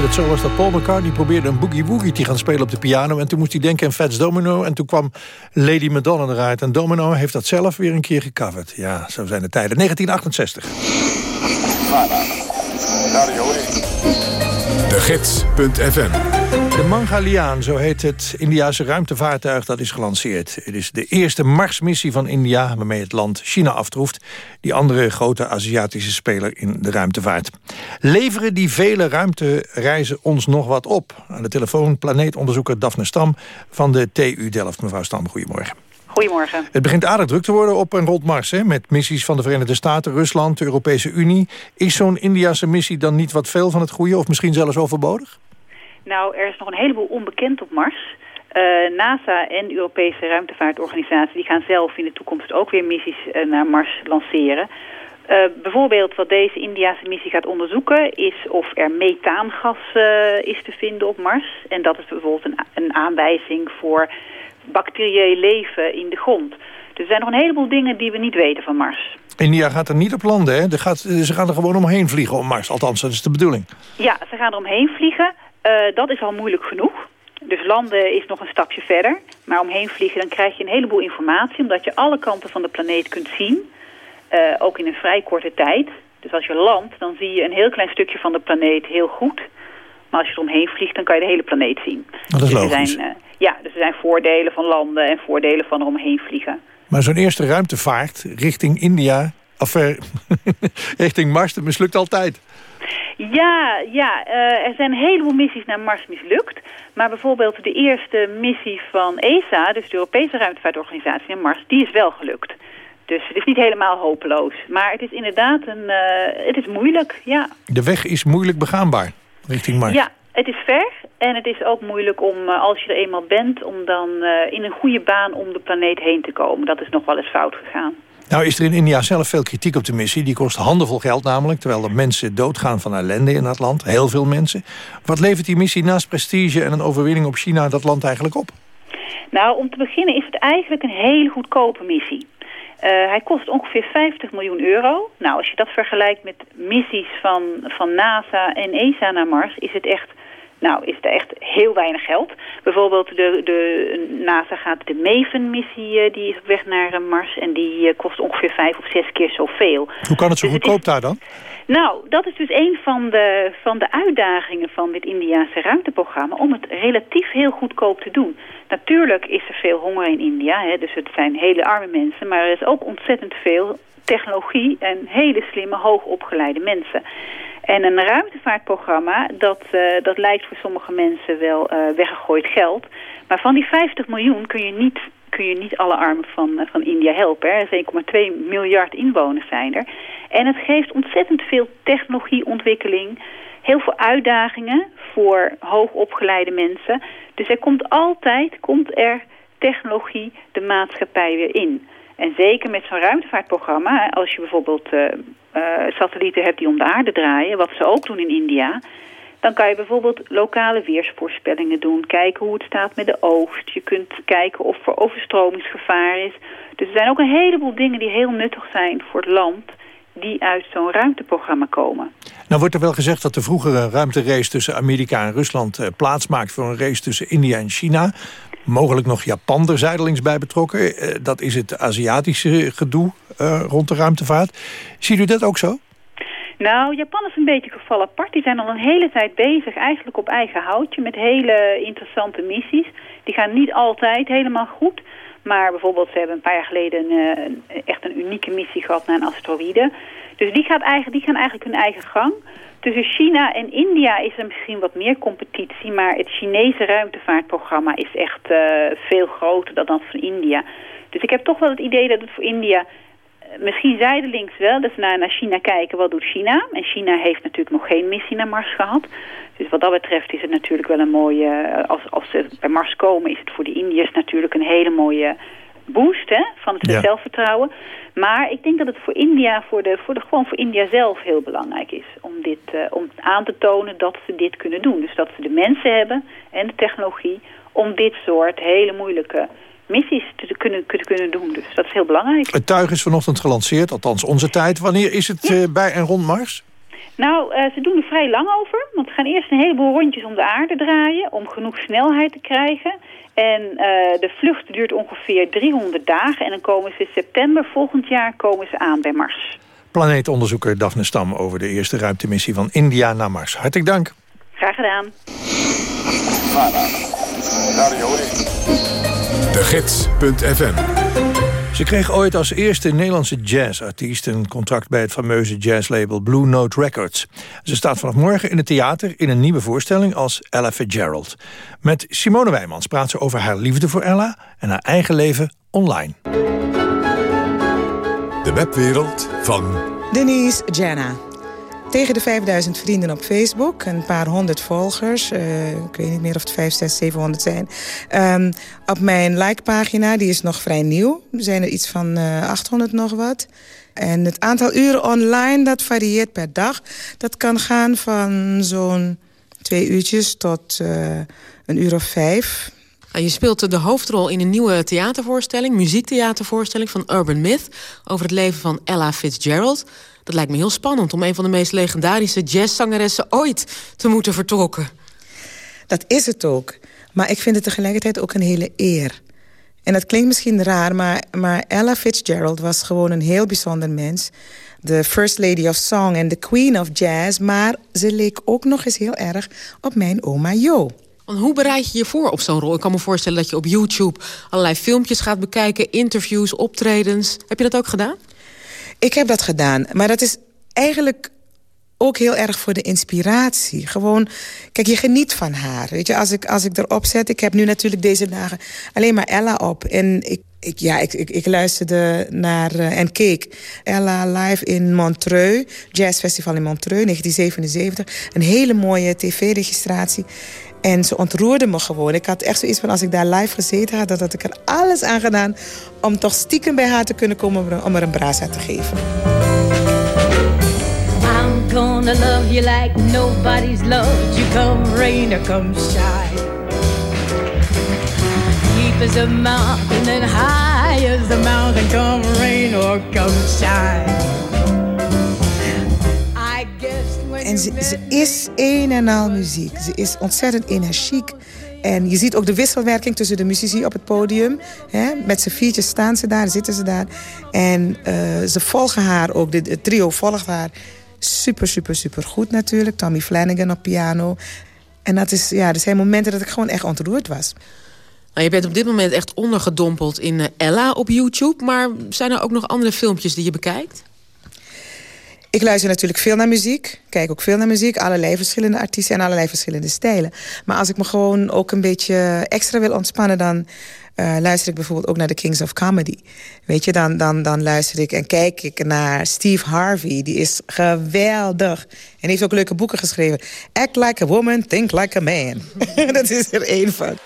Dat het zo was dat Paul McCartney probeerde een boogie-woogie te gaan spelen op de piano. En toen moest hij denken aan Fats Domino. En toen kwam Lady Madonna eruit. En Domino heeft dat zelf weer een keer gecoverd. Ja, zo zijn de tijden. 1968. De Gids.fm De Mangalyaan, zo heet het Indiase ruimtevaartuig dat is gelanceerd. Het is de eerste Marsmissie van India waarmee het land China aftroeft... die andere grote Aziatische speler in de ruimtevaart. Leveren die vele ruimtereizen ons nog wat op? Aan de telefoon planeetonderzoeker Daphne Stam van de TU Delft. Mevrouw Stam, goedemorgen. Goedemorgen. Het begint aardig druk te worden op en rond Mars... Hè, met missies van de Verenigde Staten, Rusland, de Europese Unie. Is zo'n Indiase missie dan niet wat veel van het goede... of misschien zelfs overbodig? Nou, er is nog een heleboel onbekend op Mars. Uh, NASA en de Europese ruimtevaartorganisatie... die gaan zelf in de toekomst ook weer missies uh, naar Mars lanceren. Uh, bijvoorbeeld wat deze Indiase missie gaat onderzoeken... is of er methaangas is te vinden op Mars. En dat is bijvoorbeeld een, een aanwijzing voor bacterieel leven in de grond. Dus er zijn nog een heleboel dingen die we niet weten van Mars. India gaat er niet op landen, hè? Gaat, ze gaan er gewoon omheen vliegen op Mars. Althans, dat is de bedoeling. Ja, ze gaan er omheen vliegen. Uh, dat is al moeilijk genoeg. Dus landen is nog een stapje verder. Maar omheen vliegen, dan krijg je een heleboel informatie... omdat je alle kanten van de planeet kunt zien. Uh, ook in een vrij korte tijd. Dus als je landt, dan zie je een heel klein stukje van de planeet heel goed. Maar als je er omheen vliegt, dan kan je de hele planeet zien. Dat is dus logisch. Er zijn, uh, ja, dus er zijn voordelen van landen en voordelen van eromheen vliegen. Maar zo'n eerste ruimtevaart richting India, of uh, richting Mars, dat mislukt altijd. Ja, ja uh, er zijn een heleboel missies naar Mars mislukt. Maar bijvoorbeeld de eerste missie van ESA, dus de Europese ruimtevaartorganisatie naar Mars, die is wel gelukt. Dus het is niet helemaal hopeloos. Maar het is inderdaad een, uh, het is moeilijk, ja. De weg is moeilijk begaanbaar richting Mars. Ja, het is ver en het is ook moeilijk om, uh, als je er eenmaal bent... om dan uh, in een goede baan om de planeet heen te komen. Dat is nog wel eens fout gegaan. Nou is er in India zelf veel kritiek op de missie. Die kost handenvol geld namelijk, terwijl er mensen doodgaan van ellende in dat land. Heel veel mensen. Wat levert die missie naast prestige en een overwinning op China dat land eigenlijk op? Nou, om te beginnen is het eigenlijk een hele goedkope missie. Uh, hij kost ongeveer 50 miljoen euro. Nou, als je dat vergelijkt met missies van, van NASA en ESA naar Mars... is het echt, nou, is het echt heel weinig geld. Bijvoorbeeld de, de NASA gaat de MAVEN-missie, uh, die is op weg naar uh, Mars... en die uh, kost ongeveer vijf of zes keer zoveel. Hoe kan het zo dus goedkoop het is, daar dan? Nou, dat is dus een van de, van de uitdagingen van dit Indiaanse ruimteprogramma... om het relatief heel goedkoop te doen. Natuurlijk is er veel honger in India, hè, dus het zijn hele arme mensen... maar er is ook ontzettend veel technologie en hele slimme, hoogopgeleide mensen. En een ruimtevaartprogramma, dat, uh, dat lijkt voor sommige mensen wel uh, weggegooid geld. Maar van die 50 miljoen kun je niet, kun je niet alle armen van, uh, van India helpen. Er zijn 1,2 miljard inwoners zijn er. En het geeft ontzettend veel technologieontwikkeling... heel veel uitdagingen voor hoogopgeleide mensen. Dus er komt altijd komt er technologie de maatschappij weer in. En zeker met zo'n ruimtevaartprogramma, als je bijvoorbeeld uh, uh, satellieten hebt die om de aarde draaien, wat ze ook doen in India, dan kan je bijvoorbeeld lokale weersvoorspellingen doen, kijken hoe het staat met de oogst. Je kunt kijken of er overstromingsgevaar is. Dus er zijn ook een heleboel dingen die heel nuttig zijn voor het land die uit zo'n ruimteprogramma komen. Nou wordt er wel gezegd dat de vroegere ruimterace tussen Amerika en Rusland uh, plaatsmaakt voor een race tussen India en China. Mogelijk nog Japan er zijdelings bij betrokken. Uh, dat is het Aziatische gedoe uh, rond de ruimtevaart. Ziet u dat ook zo? Nou, Japan is een beetje geval apart. Die zijn al een hele tijd bezig, eigenlijk op eigen houtje... met hele interessante missies. Die gaan niet altijd helemaal goed... Maar bijvoorbeeld, ze hebben een paar jaar geleden uh, echt een unieke missie gehad naar een asteroïde. Dus die, gaat eigenlijk, die gaan eigenlijk hun eigen gang. Tussen China en India is er misschien wat meer competitie. Maar het Chinese ruimtevaartprogramma is echt uh, veel groter dan dat van India. Dus ik heb toch wel het idee dat het voor India... Misschien zijdelings wel, dat ze naar, naar China kijken, wat doet China? En China heeft natuurlijk nog geen missie naar Mars gehad. Dus wat dat betreft is het natuurlijk wel een mooie... Als, als ze bij Mars komen is het voor de Indiërs natuurlijk een hele mooie boost hè, van het ja. zelfvertrouwen. Maar ik denk dat het voor India, voor de, voor de, gewoon voor India zelf heel belangrijk is. Om, dit, uh, om aan te tonen dat ze dit kunnen doen. Dus dat ze de mensen hebben en de technologie om dit soort hele moeilijke missies te kunnen, te kunnen doen. Dus dat is heel belangrijk. Het tuig is vanochtend gelanceerd, althans onze tijd. Wanneer is het ja. uh, bij en rond Mars? Nou, uh, ze doen er vrij lang over. Want ze gaan eerst een heleboel rondjes om de aarde draaien... om genoeg snelheid te krijgen. En uh, de vlucht duurt ongeveer 300 dagen. En dan komen ze in september volgend jaar komen ze aan bij Mars. Planeetonderzoeker Daphne Stam over de eerste ruimtemissie van India naar Mars. Hartelijk dank. Graag gedaan. De Gids.fm Ze kreeg ooit als eerste Nederlandse jazzartiest... een contract bij het fameuze jazzlabel Blue Note Records. Ze staat vanaf morgen in het theater in een nieuwe voorstelling als Ella Fitzgerald. Met Simone Wijmans praat ze over haar liefde voor Ella... en haar eigen leven online. De webwereld van Denise Jana. Tegen de 5000 vrienden op Facebook, een paar honderd volgers. eh, ik weet niet meer of het 5, 6, 700 zijn. Ehm, op mijn like-pagina, die is nog vrij nieuw. Er zijn er iets van eh 800 nog wat. En het aantal uren online, dat varieert per dag. Dat kan gaan van zo'n twee uurtjes tot eh, een uur of vijf. Nou, je speelt de hoofdrol in een nieuwe theatervoorstelling... muziektheatervoorstelling van Urban Myth... over het leven van Ella Fitzgerald. Dat lijkt me heel spannend om een van de meest legendarische jazzzangeressen ooit te moeten vertolken. Dat is het ook. Maar ik vind het tegelijkertijd ook een hele eer. En dat klinkt misschien raar, maar, maar Ella Fitzgerald was gewoon een heel bijzonder mens. De First Lady of Song en de Queen of Jazz. Maar ze leek ook nog eens heel erg op mijn oma Jo. Want hoe bereid je je voor op zo'n rol? Ik kan me voorstellen dat je op YouTube allerlei filmpjes gaat bekijken... interviews, optredens. Heb je dat ook gedaan? Ik heb dat gedaan, maar dat is eigenlijk ook heel erg voor de inspiratie. Gewoon, kijk, je geniet van haar. Weet je, als ik, als ik erop zet... Ik heb nu natuurlijk deze dagen alleen maar Ella op. En ik, ik, ja, ik, ik, ik luisterde naar uh, en keek Ella live in Montreux. Jazzfestival in Montreux, 1977. Een hele mooie tv-registratie. En ze ontroerde me gewoon. Ik had echt zoiets van, als ik daar live gezeten had... dat had ik er alles aan gedaan om toch stiekem bij haar te kunnen komen... om er een braas aan te geven. I'm gonna love you like nobody's loved you. Come rain or come shine. Deep as a mountain and high as the mountain. Come rain or come shine. En ze, ze is een en al muziek. Ze is ontzettend energiek. En je ziet ook de wisselwerking tussen de muzici op het podium. Hè? Met z'n viertjes staan ze daar, zitten ze daar. En uh, ze volgen haar ook, het trio volgt haar super, super, super goed natuurlijk. Tommy Flanagan op piano. En dat is, ja, er zijn momenten dat ik gewoon echt ontroerd was. Nou, je bent op dit moment echt ondergedompeld in uh, Ella op YouTube. Maar zijn er ook nog andere filmpjes die je bekijkt? Ik luister natuurlijk veel naar muziek. Kijk ook veel naar muziek. Allerlei verschillende artiesten en allerlei verschillende stijlen. Maar als ik me gewoon ook een beetje extra wil ontspannen... dan uh, luister ik bijvoorbeeld ook naar de Kings of Comedy. Weet je, dan, dan, dan luister ik en kijk ik naar Steve Harvey. Die is geweldig. En heeft ook leuke boeken geschreven. Act like a woman, think like a man. Dat is er één van.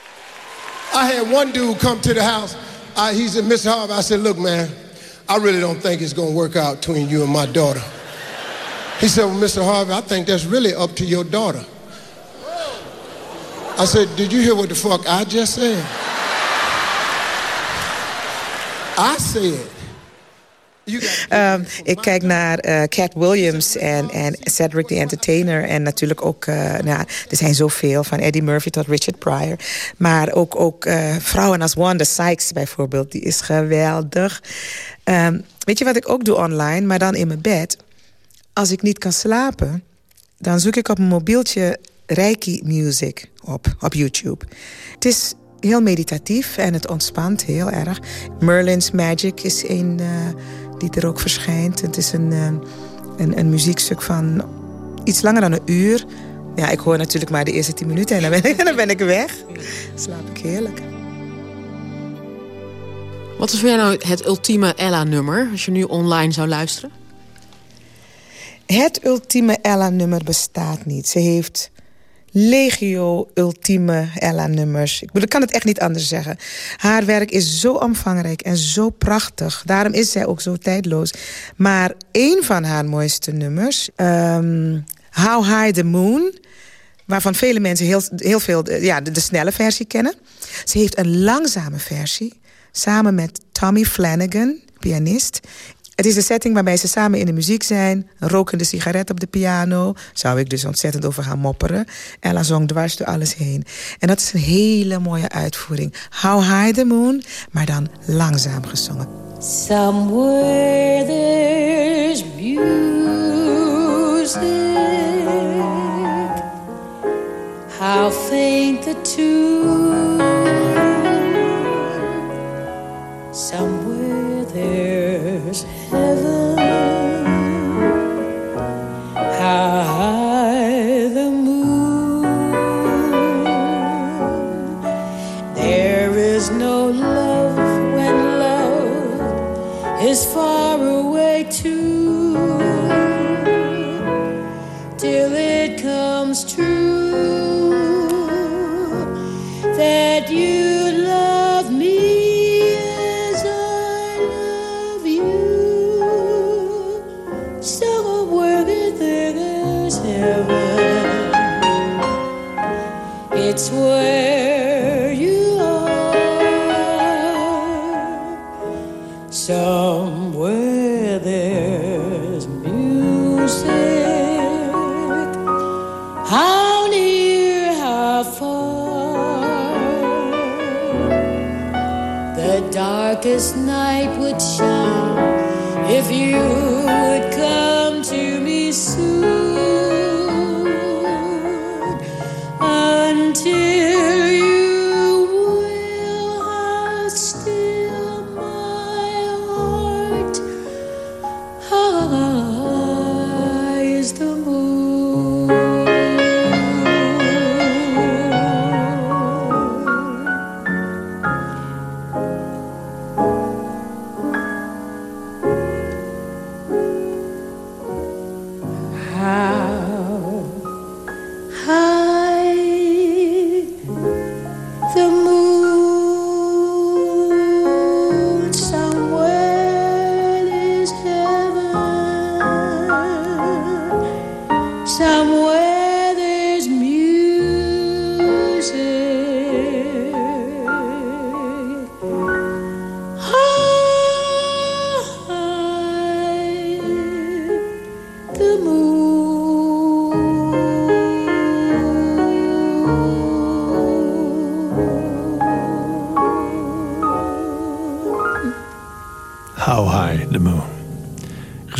I had one dude come to the house. Uh, he said, Mr. Harvey, I said, look, man, I really don't think it's going to work out between you and my daughter. He said, well, Mr. Harvey, I think that's really up to your daughter. I said, did you hear what the fuck I just said? I said... Um, ik kijk naar uh, Cat Williams en, en Cedric the Entertainer. En natuurlijk ook, uh, nou, er zijn zoveel, van Eddie Murphy tot Richard Pryor. Maar ook, ook uh, vrouwen als Wanda Sykes bijvoorbeeld, die is geweldig. Um, weet je wat ik ook doe online, maar dan in mijn bed? Als ik niet kan slapen, dan zoek ik op mijn mobieltje Reiki Music op, op YouTube. Het is heel meditatief en het ontspant heel erg. Merlin's Magic is een uh, die er ook verschijnt. Het is een, uh, een, een muziekstuk van iets langer dan een uur. Ja, ik hoor natuurlijk maar de eerste tien minuten en dan ben ik, dan ben ik weg. Dan slaap ik heerlijk. Wat is voor jou nou het ultieme Ella-nummer als je nu online zou luisteren? Het ultieme Ella-nummer bestaat niet. Ze heeft legio ultieme Ella-nummers. Ik, ik kan het echt niet anders zeggen. Haar werk is zo omvangrijk en zo prachtig. Daarom is zij ook zo tijdloos. Maar één van haar mooiste nummers... Um, How High the Moon... waarvan vele mensen heel, heel veel ja, de, de snelle versie kennen. Ze heeft een langzame versie... samen met Tommy Flanagan, pianist... Het is de setting waarbij ze samen in de muziek zijn. Een rokende sigaret op de piano. Zou ik dus ontzettend over gaan mopperen. Ella zong dwars door alles heen. En dat is een hele mooie uitvoering. How High the Moon, maar dan langzaam gezongen. Somewhere there's music the two. Somewhere is far away too.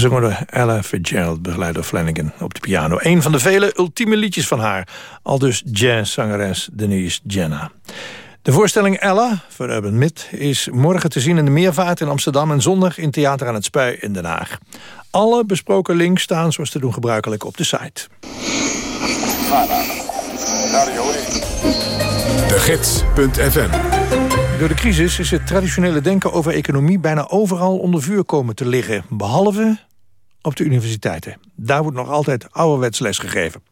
Gezongen door Ella Fitzgerald, begeleid door Flanagan op de piano. Een van de vele ultieme liedjes van haar. Al dus jazzzangeres Denise Jenna. De voorstelling Ella voor Urban Myth is morgen te zien in de Meervaart in Amsterdam... en zondag in Theater aan het Spui in Den Haag. Alle besproken links staan zoals te doen gebruikelijk op de site. De Gids.fm Door de crisis is het traditionele denken over economie... bijna overal onder vuur komen te liggen. Behalve op de universiteiten. Daar wordt nog altijd ouderwets les gegeven.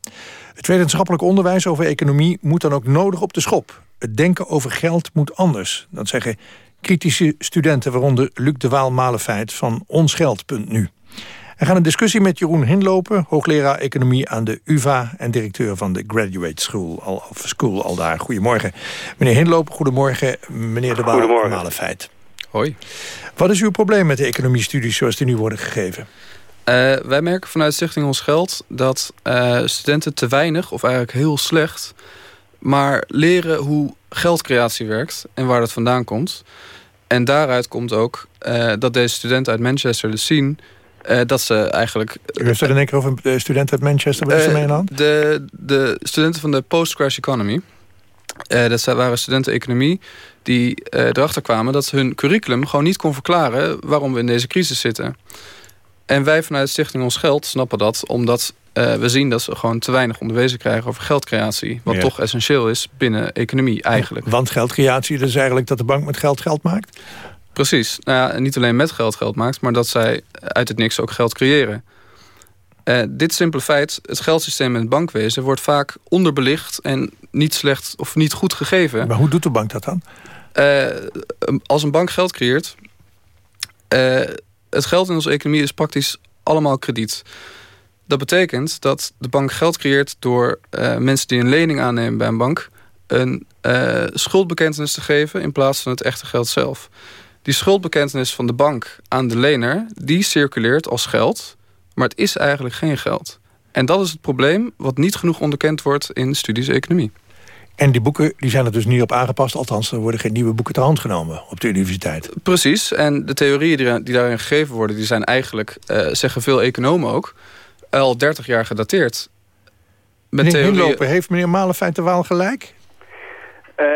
Het wetenschappelijk onderwijs over economie moet dan ook nodig op de schop. Het denken over geld moet anders. Dat zeggen kritische studenten, waaronder Luc de Waal-Malefeit van onsgeld.nu. We gaan een discussie met Jeroen Hinlopen, hoogleraar economie aan de UvA... en directeur van de Graduate School al, of School al daar. Goedemorgen. Meneer Hinlopen, goedemorgen. Meneer de Waal-Malefeit. Hoi. Wat is uw probleem met de economiestudies zoals die nu worden gegeven? Uh, wij merken vanuit Stichting Ons Geld dat uh, studenten te weinig, of eigenlijk heel slecht... maar leren hoe geldcreatie werkt en waar dat vandaan komt. En daaruit komt ook uh, dat deze studenten uit Manchester dus zien... Uh, dat ze eigenlijk... U heeft het in één keer over de studenten uit Manchester. Wat is er mee aan de? De, de studenten van de post-crash economy. Uh, dat waren studenten economie die erachter kwamen... dat hun curriculum gewoon niet kon verklaren... waarom we in deze crisis zitten. En wij vanuit Stichting Ons Geld snappen dat... omdat uh, we zien dat ze gewoon te weinig onderwezen krijgen over geldcreatie. Wat ja. toch essentieel is binnen economie eigenlijk. Want geldcreatie, is eigenlijk dat de bank met geld geld maakt? Precies. Nou ja, niet alleen met geld geld maakt... maar dat zij uit het niks ook geld creëren. Uh, dit simpele feit, het geldsysteem in het bankwezen... wordt vaak onderbelicht en niet slecht of niet goed gegeven. Maar hoe doet de bank dat dan? Uh, als een bank geld creëert... Uh, het geld in onze economie is praktisch allemaal krediet. Dat betekent dat de bank geld creëert door mensen die een lening aannemen bij een bank... een schuldbekentenis te geven in plaats van het echte geld zelf. Die schuldbekentenis van de bank aan de lener... die circuleert als geld, maar het is eigenlijk geen geld. En dat is het probleem wat niet genoeg onderkend wordt in studies economie. En die boeken die zijn er dus niet op aangepast. Althans, er worden geen nieuwe boeken ter hand genomen op de universiteit. Precies. En de theorieën die, die daarin gegeven worden... die zijn eigenlijk, uh, zeggen veel economen ook... al 30 jaar gedateerd. Met meneer theorieën... Inlopen, heeft meneer Malenfeit de Waal gelijk? Eh,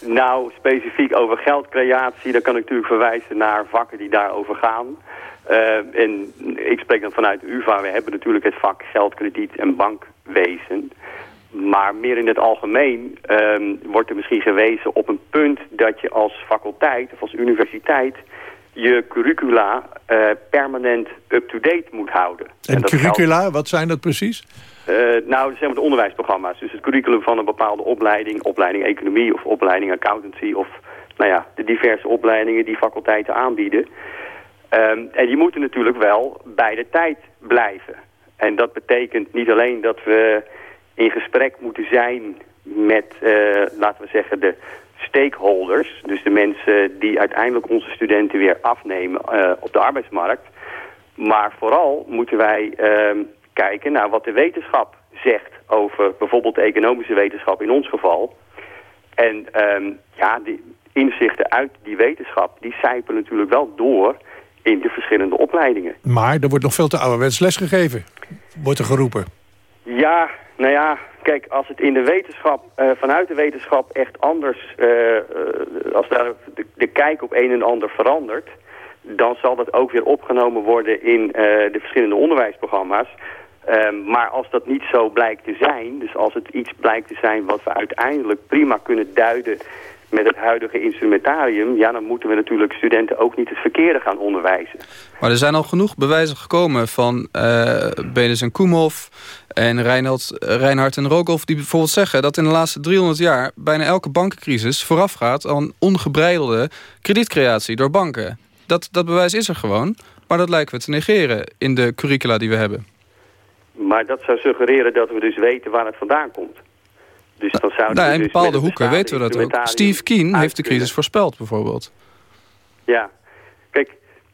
nou, specifiek over geldcreatie, dan kan ik natuurlijk verwijzen naar vakken die daarover gaan. Eh, en ik spreek dan vanuit de UvA. We hebben natuurlijk het vak geldkrediet en bankwezen. Maar meer in het algemeen ehm, wordt er misschien gewezen op een punt dat je als faculteit of als universiteit je curricula eh, permanent up-to-date moet houden. En, curricula, wat zijn dat precies? eh, nou, dat zijn de onderwijsprogramma's. Dus het curriculum van een bepaalde opleiding, opleiding economie of opleiding accountancy of nou ja, de diverse opleidingen die faculteiten aanbieden. Ehm, en die moeten natuurlijk wel bij de tijd blijven. En dat betekent niet alleen dat we in gesprek moeten zijn met, eh, laten we zeggen, de stakeholders. Dus de mensen die uiteindelijk onze studenten weer afnemen eh, op de arbeidsmarkt. Maar vooral moeten wij ehm, kijken naar wat de wetenschap zegt over bijvoorbeeld de economische wetenschap in ons geval. En ehm, ja, die inzichten uit die wetenschap, die sijpelen natuurlijk wel door in de verschillende opleidingen. Maar er wordt nog veel te ouderwets lesgegeven, wordt er geroepen. Ja, nou ja, kijk, als het in de wetenschap, eh, vanuit de wetenschap echt anders, eh, eh, als daar de, de kijk op een en ander verandert, dan zal dat ook weer opgenomen worden in de verschillende onderwijsprogramma's. Ehm, maar als dat niet zo blijkt te zijn, dus als het iets blijkt te zijn wat we uiteindelijk prima kunnen duiden met het huidige instrumentarium, ja, dan moeten we natuurlijk studenten ook niet het verkeerde gaan onderwijzen. Maar er zijn al genoeg bewijzen gekomen van eh Benes en Koemhoff en Reinhard, Reinhard en Rogoff... die bijvoorbeeld zeggen dat in de laatste 300 jaar... bijna elke bankencrisis voorafgaat aan ongebreidelde kredietcreatie door banken. Dat, dat bewijs is er gewoon, maar dat lijken we te negeren in de curricula die we hebben. Maar dat zou suggereren dat we dus weten waar het vandaan komt. Dus dan zouden Nou, in dus bepaalde hoeken weten we dat ook. Steve Keen heeft de crisis voorspeld bijvoorbeeld. Ja, kijk,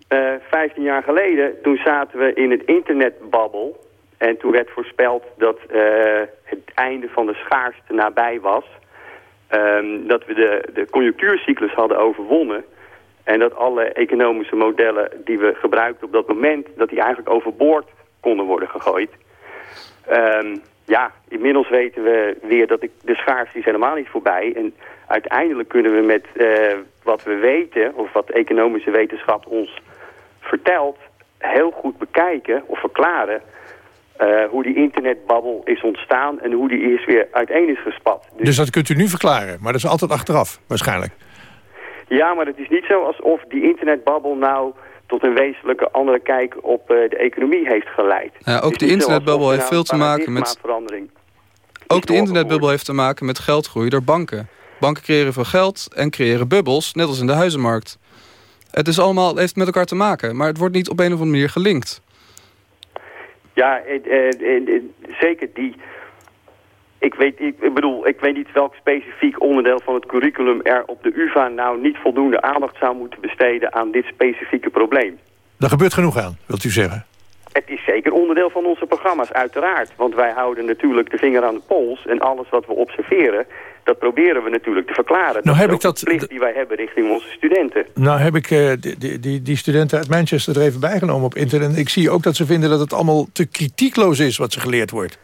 eh 15 jaar geleden, toen zaten we in het internetbabbel. En toen werd voorspeld dat eh, het einde van de schaarste nabij was. Ehm, dat we de, de conjunctuurcyclus hadden overwonnen. En dat alle economische modellen die we gebruikten op dat moment... dat die eigenlijk overboord konden worden gegooid. Ehm, ja, inmiddels weten we weer dat de, de schaarste is helemaal niet voorbij. En uiteindelijk kunnen we met eh, wat we weten... of wat economische wetenschap ons vertelt... heel goed bekijken of verklaren... eh, hoe die internetbabbel is ontstaan... en hoe die eerst weer uiteen is gespat. Dus dat kunt u nu verklaren, maar dat is altijd achteraf, waarschijnlijk. Ja, maar het is niet zo alsof die internetbabbel nou tot een wezenlijke andere kijk op eh, de economie heeft geleid. Ja, ook is de internetbubbel heeft veel te maken met... Ook de internetbubbel heeft te maken met geldgroei door banken. Banken creëren veel geld en creëren bubbels, net als in de huizenmarkt. Het is allemaal, het heeft met elkaar te maken, maar het wordt niet op een of andere manier gelinkt. Ja, eh, eh, eh, zeker die... Ik, weet, ik, ik bedoel, ik weet niet welk specifiek onderdeel van het curriculum er op de UvA nou niet voldoende aandacht zou moeten besteden aan dit specifieke probleem. Daar gebeurt genoeg aan, wilt u zeggen. Het is zeker onderdeel van onze programma's, uiteraard. Want wij houden natuurlijk de vinger aan de pols en alles wat we observeren, dat proberen we natuurlijk te verklaren. Nou is heb ik ook dat- de plicht die wij hebben richting onze studenten. Nou heb ik eh, die, die, die, die studenten uit Manchester er even bijgenomen op internet. Ik zie ook dat ze vinden dat het allemaal te kritiekloos is wat ze geleerd wordt.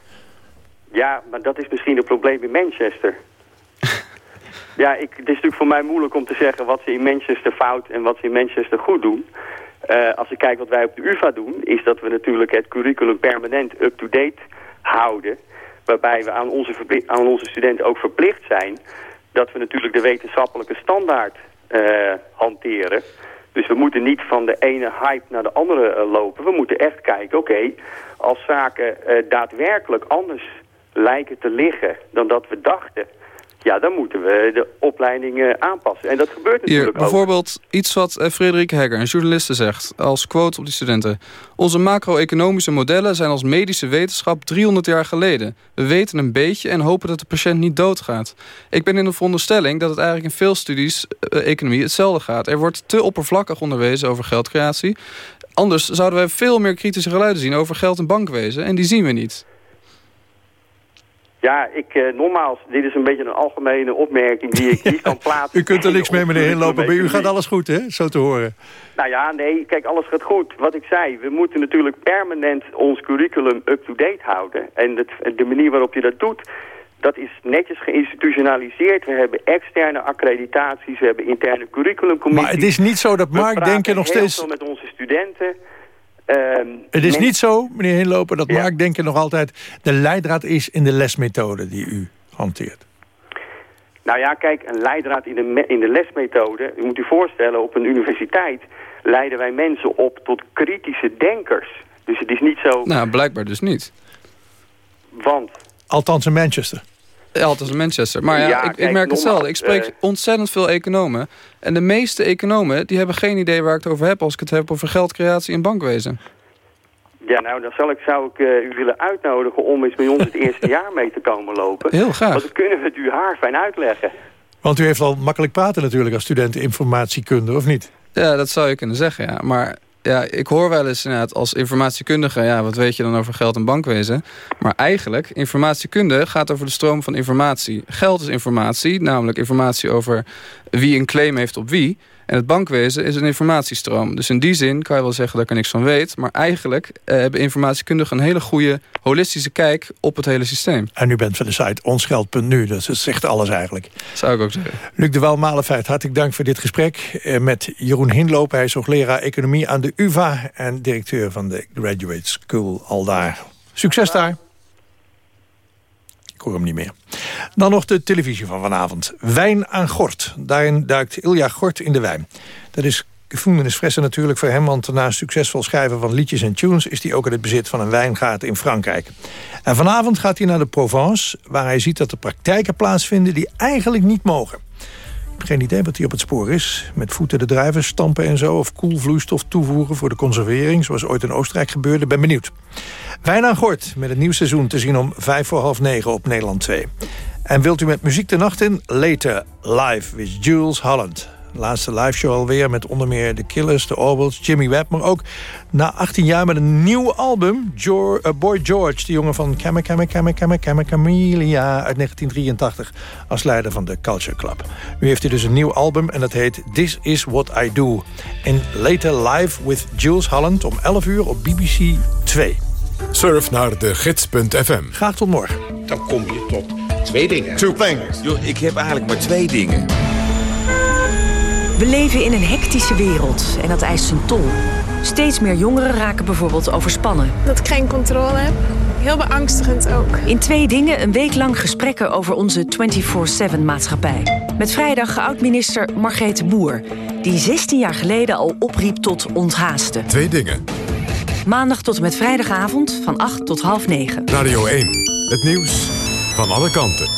Ja, maar dat is misschien een probleem in Manchester. ja, ik, het is natuurlijk voor mij moeilijk om te zeggen wat ze in Manchester fout en wat ze in Manchester goed doen. Eh, als ik kijk wat wij op de UvA doen, is dat we natuurlijk het curriculum permanent up-to-date houden. Waarbij we aan onze, aan onze studenten ook verplicht zijn dat we natuurlijk de wetenschappelijke standaard eh, hanteren. Dus we moeten niet van de ene hype naar de andere eh, lopen. We moeten echt kijken, oké, als zaken daadwerkelijk anders lijken te liggen dan dat we dachten... ja, dan moeten we de opleidingen aanpassen. En dat gebeurt Hier, natuurlijk ook. bijvoorbeeld iets wat eh, Frederik Hegger, een journaliste, zegt... als quote op die studenten. Onze macro-economische modellen zijn als medische wetenschap 300 jaar geleden. We weten een beetje en hopen dat de patiënt niet doodgaat. Ik ben in de veronderstelling dat het eigenlijk in veel studies eh, economie hetzelfde gaat. Er wordt te oppervlakkig onderwezen over geldcreatie. Anders zouden wij veel meer kritische geluiden zien over geld en bankwezen. En die zien we niet. Ja, ik, eh, nogmaals, dit is een beetje een algemene opmerking die ik niet kan plaatsen. U kunt er niks mee, meneer Inlopen. Bij u gaat alles goed, hè? Zo te horen. Nou ja, nee, kijk, alles gaat goed. Wat ik zei, we moeten natuurlijk permanent ons curriculum up-to-date houden. En het, de manier waarop je dat doet, Dat is netjes geïnstitutionaliseerd. We hebben externe accreditaties, we hebben interne curriculumcommissies. Maar het is niet zo dat We Mark praten Denken nog steeds... veel met onze studenten. Ehm, Het is niet zo, meneer Hinloper, dat Mark Denken nog altijd de leidraad is in de lesmethode die u hanteert. Nou ja, kijk, een leidraad in de, in de lesmethode... U moet u voorstellen, op een universiteit leiden wij mensen op tot kritische denkers. Dus het is niet zo, Nou, blijkbaar dus niet. want... Althans in Manchester. Ja, altijd in Manchester. Maar ja, Ja, ik, ik merk hetzelfde. Ik spreek eh, ontzettend veel economen. En de meeste economen die hebben geen idee waar ik het over heb... als ik het heb over geldcreatie in bankwezen. Ja, nou, dan zal ik, zou ik eh, u willen uitnodigen om eens bij ons het eerste jaar mee te komen lopen. Heel graag. Want dan kunnen we het u haar fijn uitleggen. Want u heeft al makkelijk praten natuurlijk als student informatiekunde, of niet? Ja, dat zou je kunnen zeggen, ja. Maar ja, ik hoor wel eens inderdaad als informatiekundige... ja, wat weet je dan over geld en bankwezen? Maar eigenlijk, informatiekunde gaat over de stroom van informatie. Geld is informatie, namelijk informatie over wie een claim heeft op wie... En het bankwezen is een informatiestroom. Dus in die zin kan je wel zeggen dat ik er niks van weet. Maar eigenlijk eh, hebben informatiekundigen een hele goede holistische kijk op het hele systeem. En u bent van de site onsgeld.nu, dus dat zegt alles eigenlijk. Zou ik ook zeggen. Luc de Waal-Malefeit, hartelijk dank voor dit gesprek eh, met Jeroen Hinloop. Hij is hoogleraar economie aan de UvA en directeur van de Graduate School al daar. Succes daar. Ik hoor hem niet meer. Dan nog de televisie van vanavond. Wijn aan Gort. Daarin duikt Ilja Gort in de wijn. Dat is gevoelensfressen natuurlijk voor hem... want naast succesvol schrijven van liedjes en tunes... is hij ook in het bezit van een wijngaard in Frankrijk. En vanavond gaat hij naar de Provence... waar hij ziet dat er praktijken plaatsvinden die eigenlijk niet mogen. Geen idee wat hij op het spoor is. Met voeten de druiven stampen en zo... of koelvloeistof toevoegen voor de conservering... zoals ooit in Oostenrijk gebeurde. Ben benieuwd. Wijn aan Gort met het nieuw seizoen te zien om vijf voor half negen op Nederland 2. En wilt u met muziek de nacht in? Later, live with Jules Holland. Laatste live show alweer met onder meer The Killers, The Orbals, Jimmy Webb... maar ook na 18 jaar met een nieuw album... Jo- eh, Boy George, de jongen van Kama Kama Kama Kama Camellia uit 1983... als leider van de Culture Club. Nu heeft hij dus een nieuw album en dat heet This Is What I Do. En Later live with Jules Holland om 11 uur op BBC 2. Surf naar de gids.fm. Graag tot morgen. Dan kom je tot twee dingen. Two things. Yo, ik heb eigenlijk maar twee dingen. We leven in een hectische wereld en dat eist zijn tol. Steeds meer jongeren raken bijvoorbeeld overspannen. Dat ik geen controle heb. Heel beangstigend ook. In twee dingen een week lang gesprekken over onze 24-7-maatschappij. Met vrijdag oud-minister Margrethe Boer... die 16 jaar geleden al opriep tot onthaasten. Twee dingen. Maandag tot en met vrijdagavond van 8 tot half 9. Radio 1. Het nieuws van alle kanten.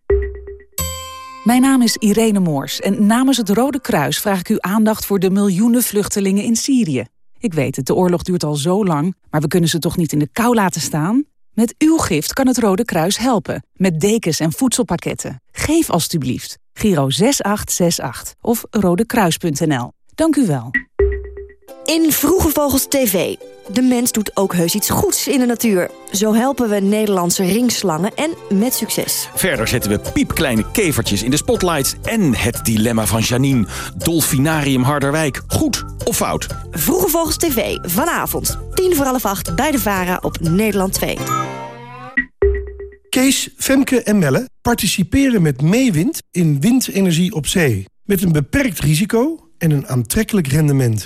Mijn naam is Irene Moors en namens het Rode Kruis vraag ik uw aandacht voor de miljoenen vluchtelingen in Syrië. Ik weet het, de oorlog duurt al zo lang, maar we kunnen ze toch niet in de kou laten staan? Met uw gift kan het Rode Kruis helpen, met dekens en voedselpakketten. Geef alstublieft. Giro 6868 of rodekruis.nl. Dank u wel. In Vroege Vogels TV. De mens doet ook heus iets goeds in de natuur. Zo helpen we Nederlandse ringslangen en met succes. Verder zetten we piepkleine kevertjes in de spotlights... en het dilemma van Janine. Dolfinarium Harderwijk. Goed of fout? Vroege Vogels TV. Vanavond. tien voor half acht bij de VARA op Nederland 2. Kees, Femke en Melle participeren met Meewind in windenergie op zee. Met een beperkt risico en een aantrekkelijk rendement.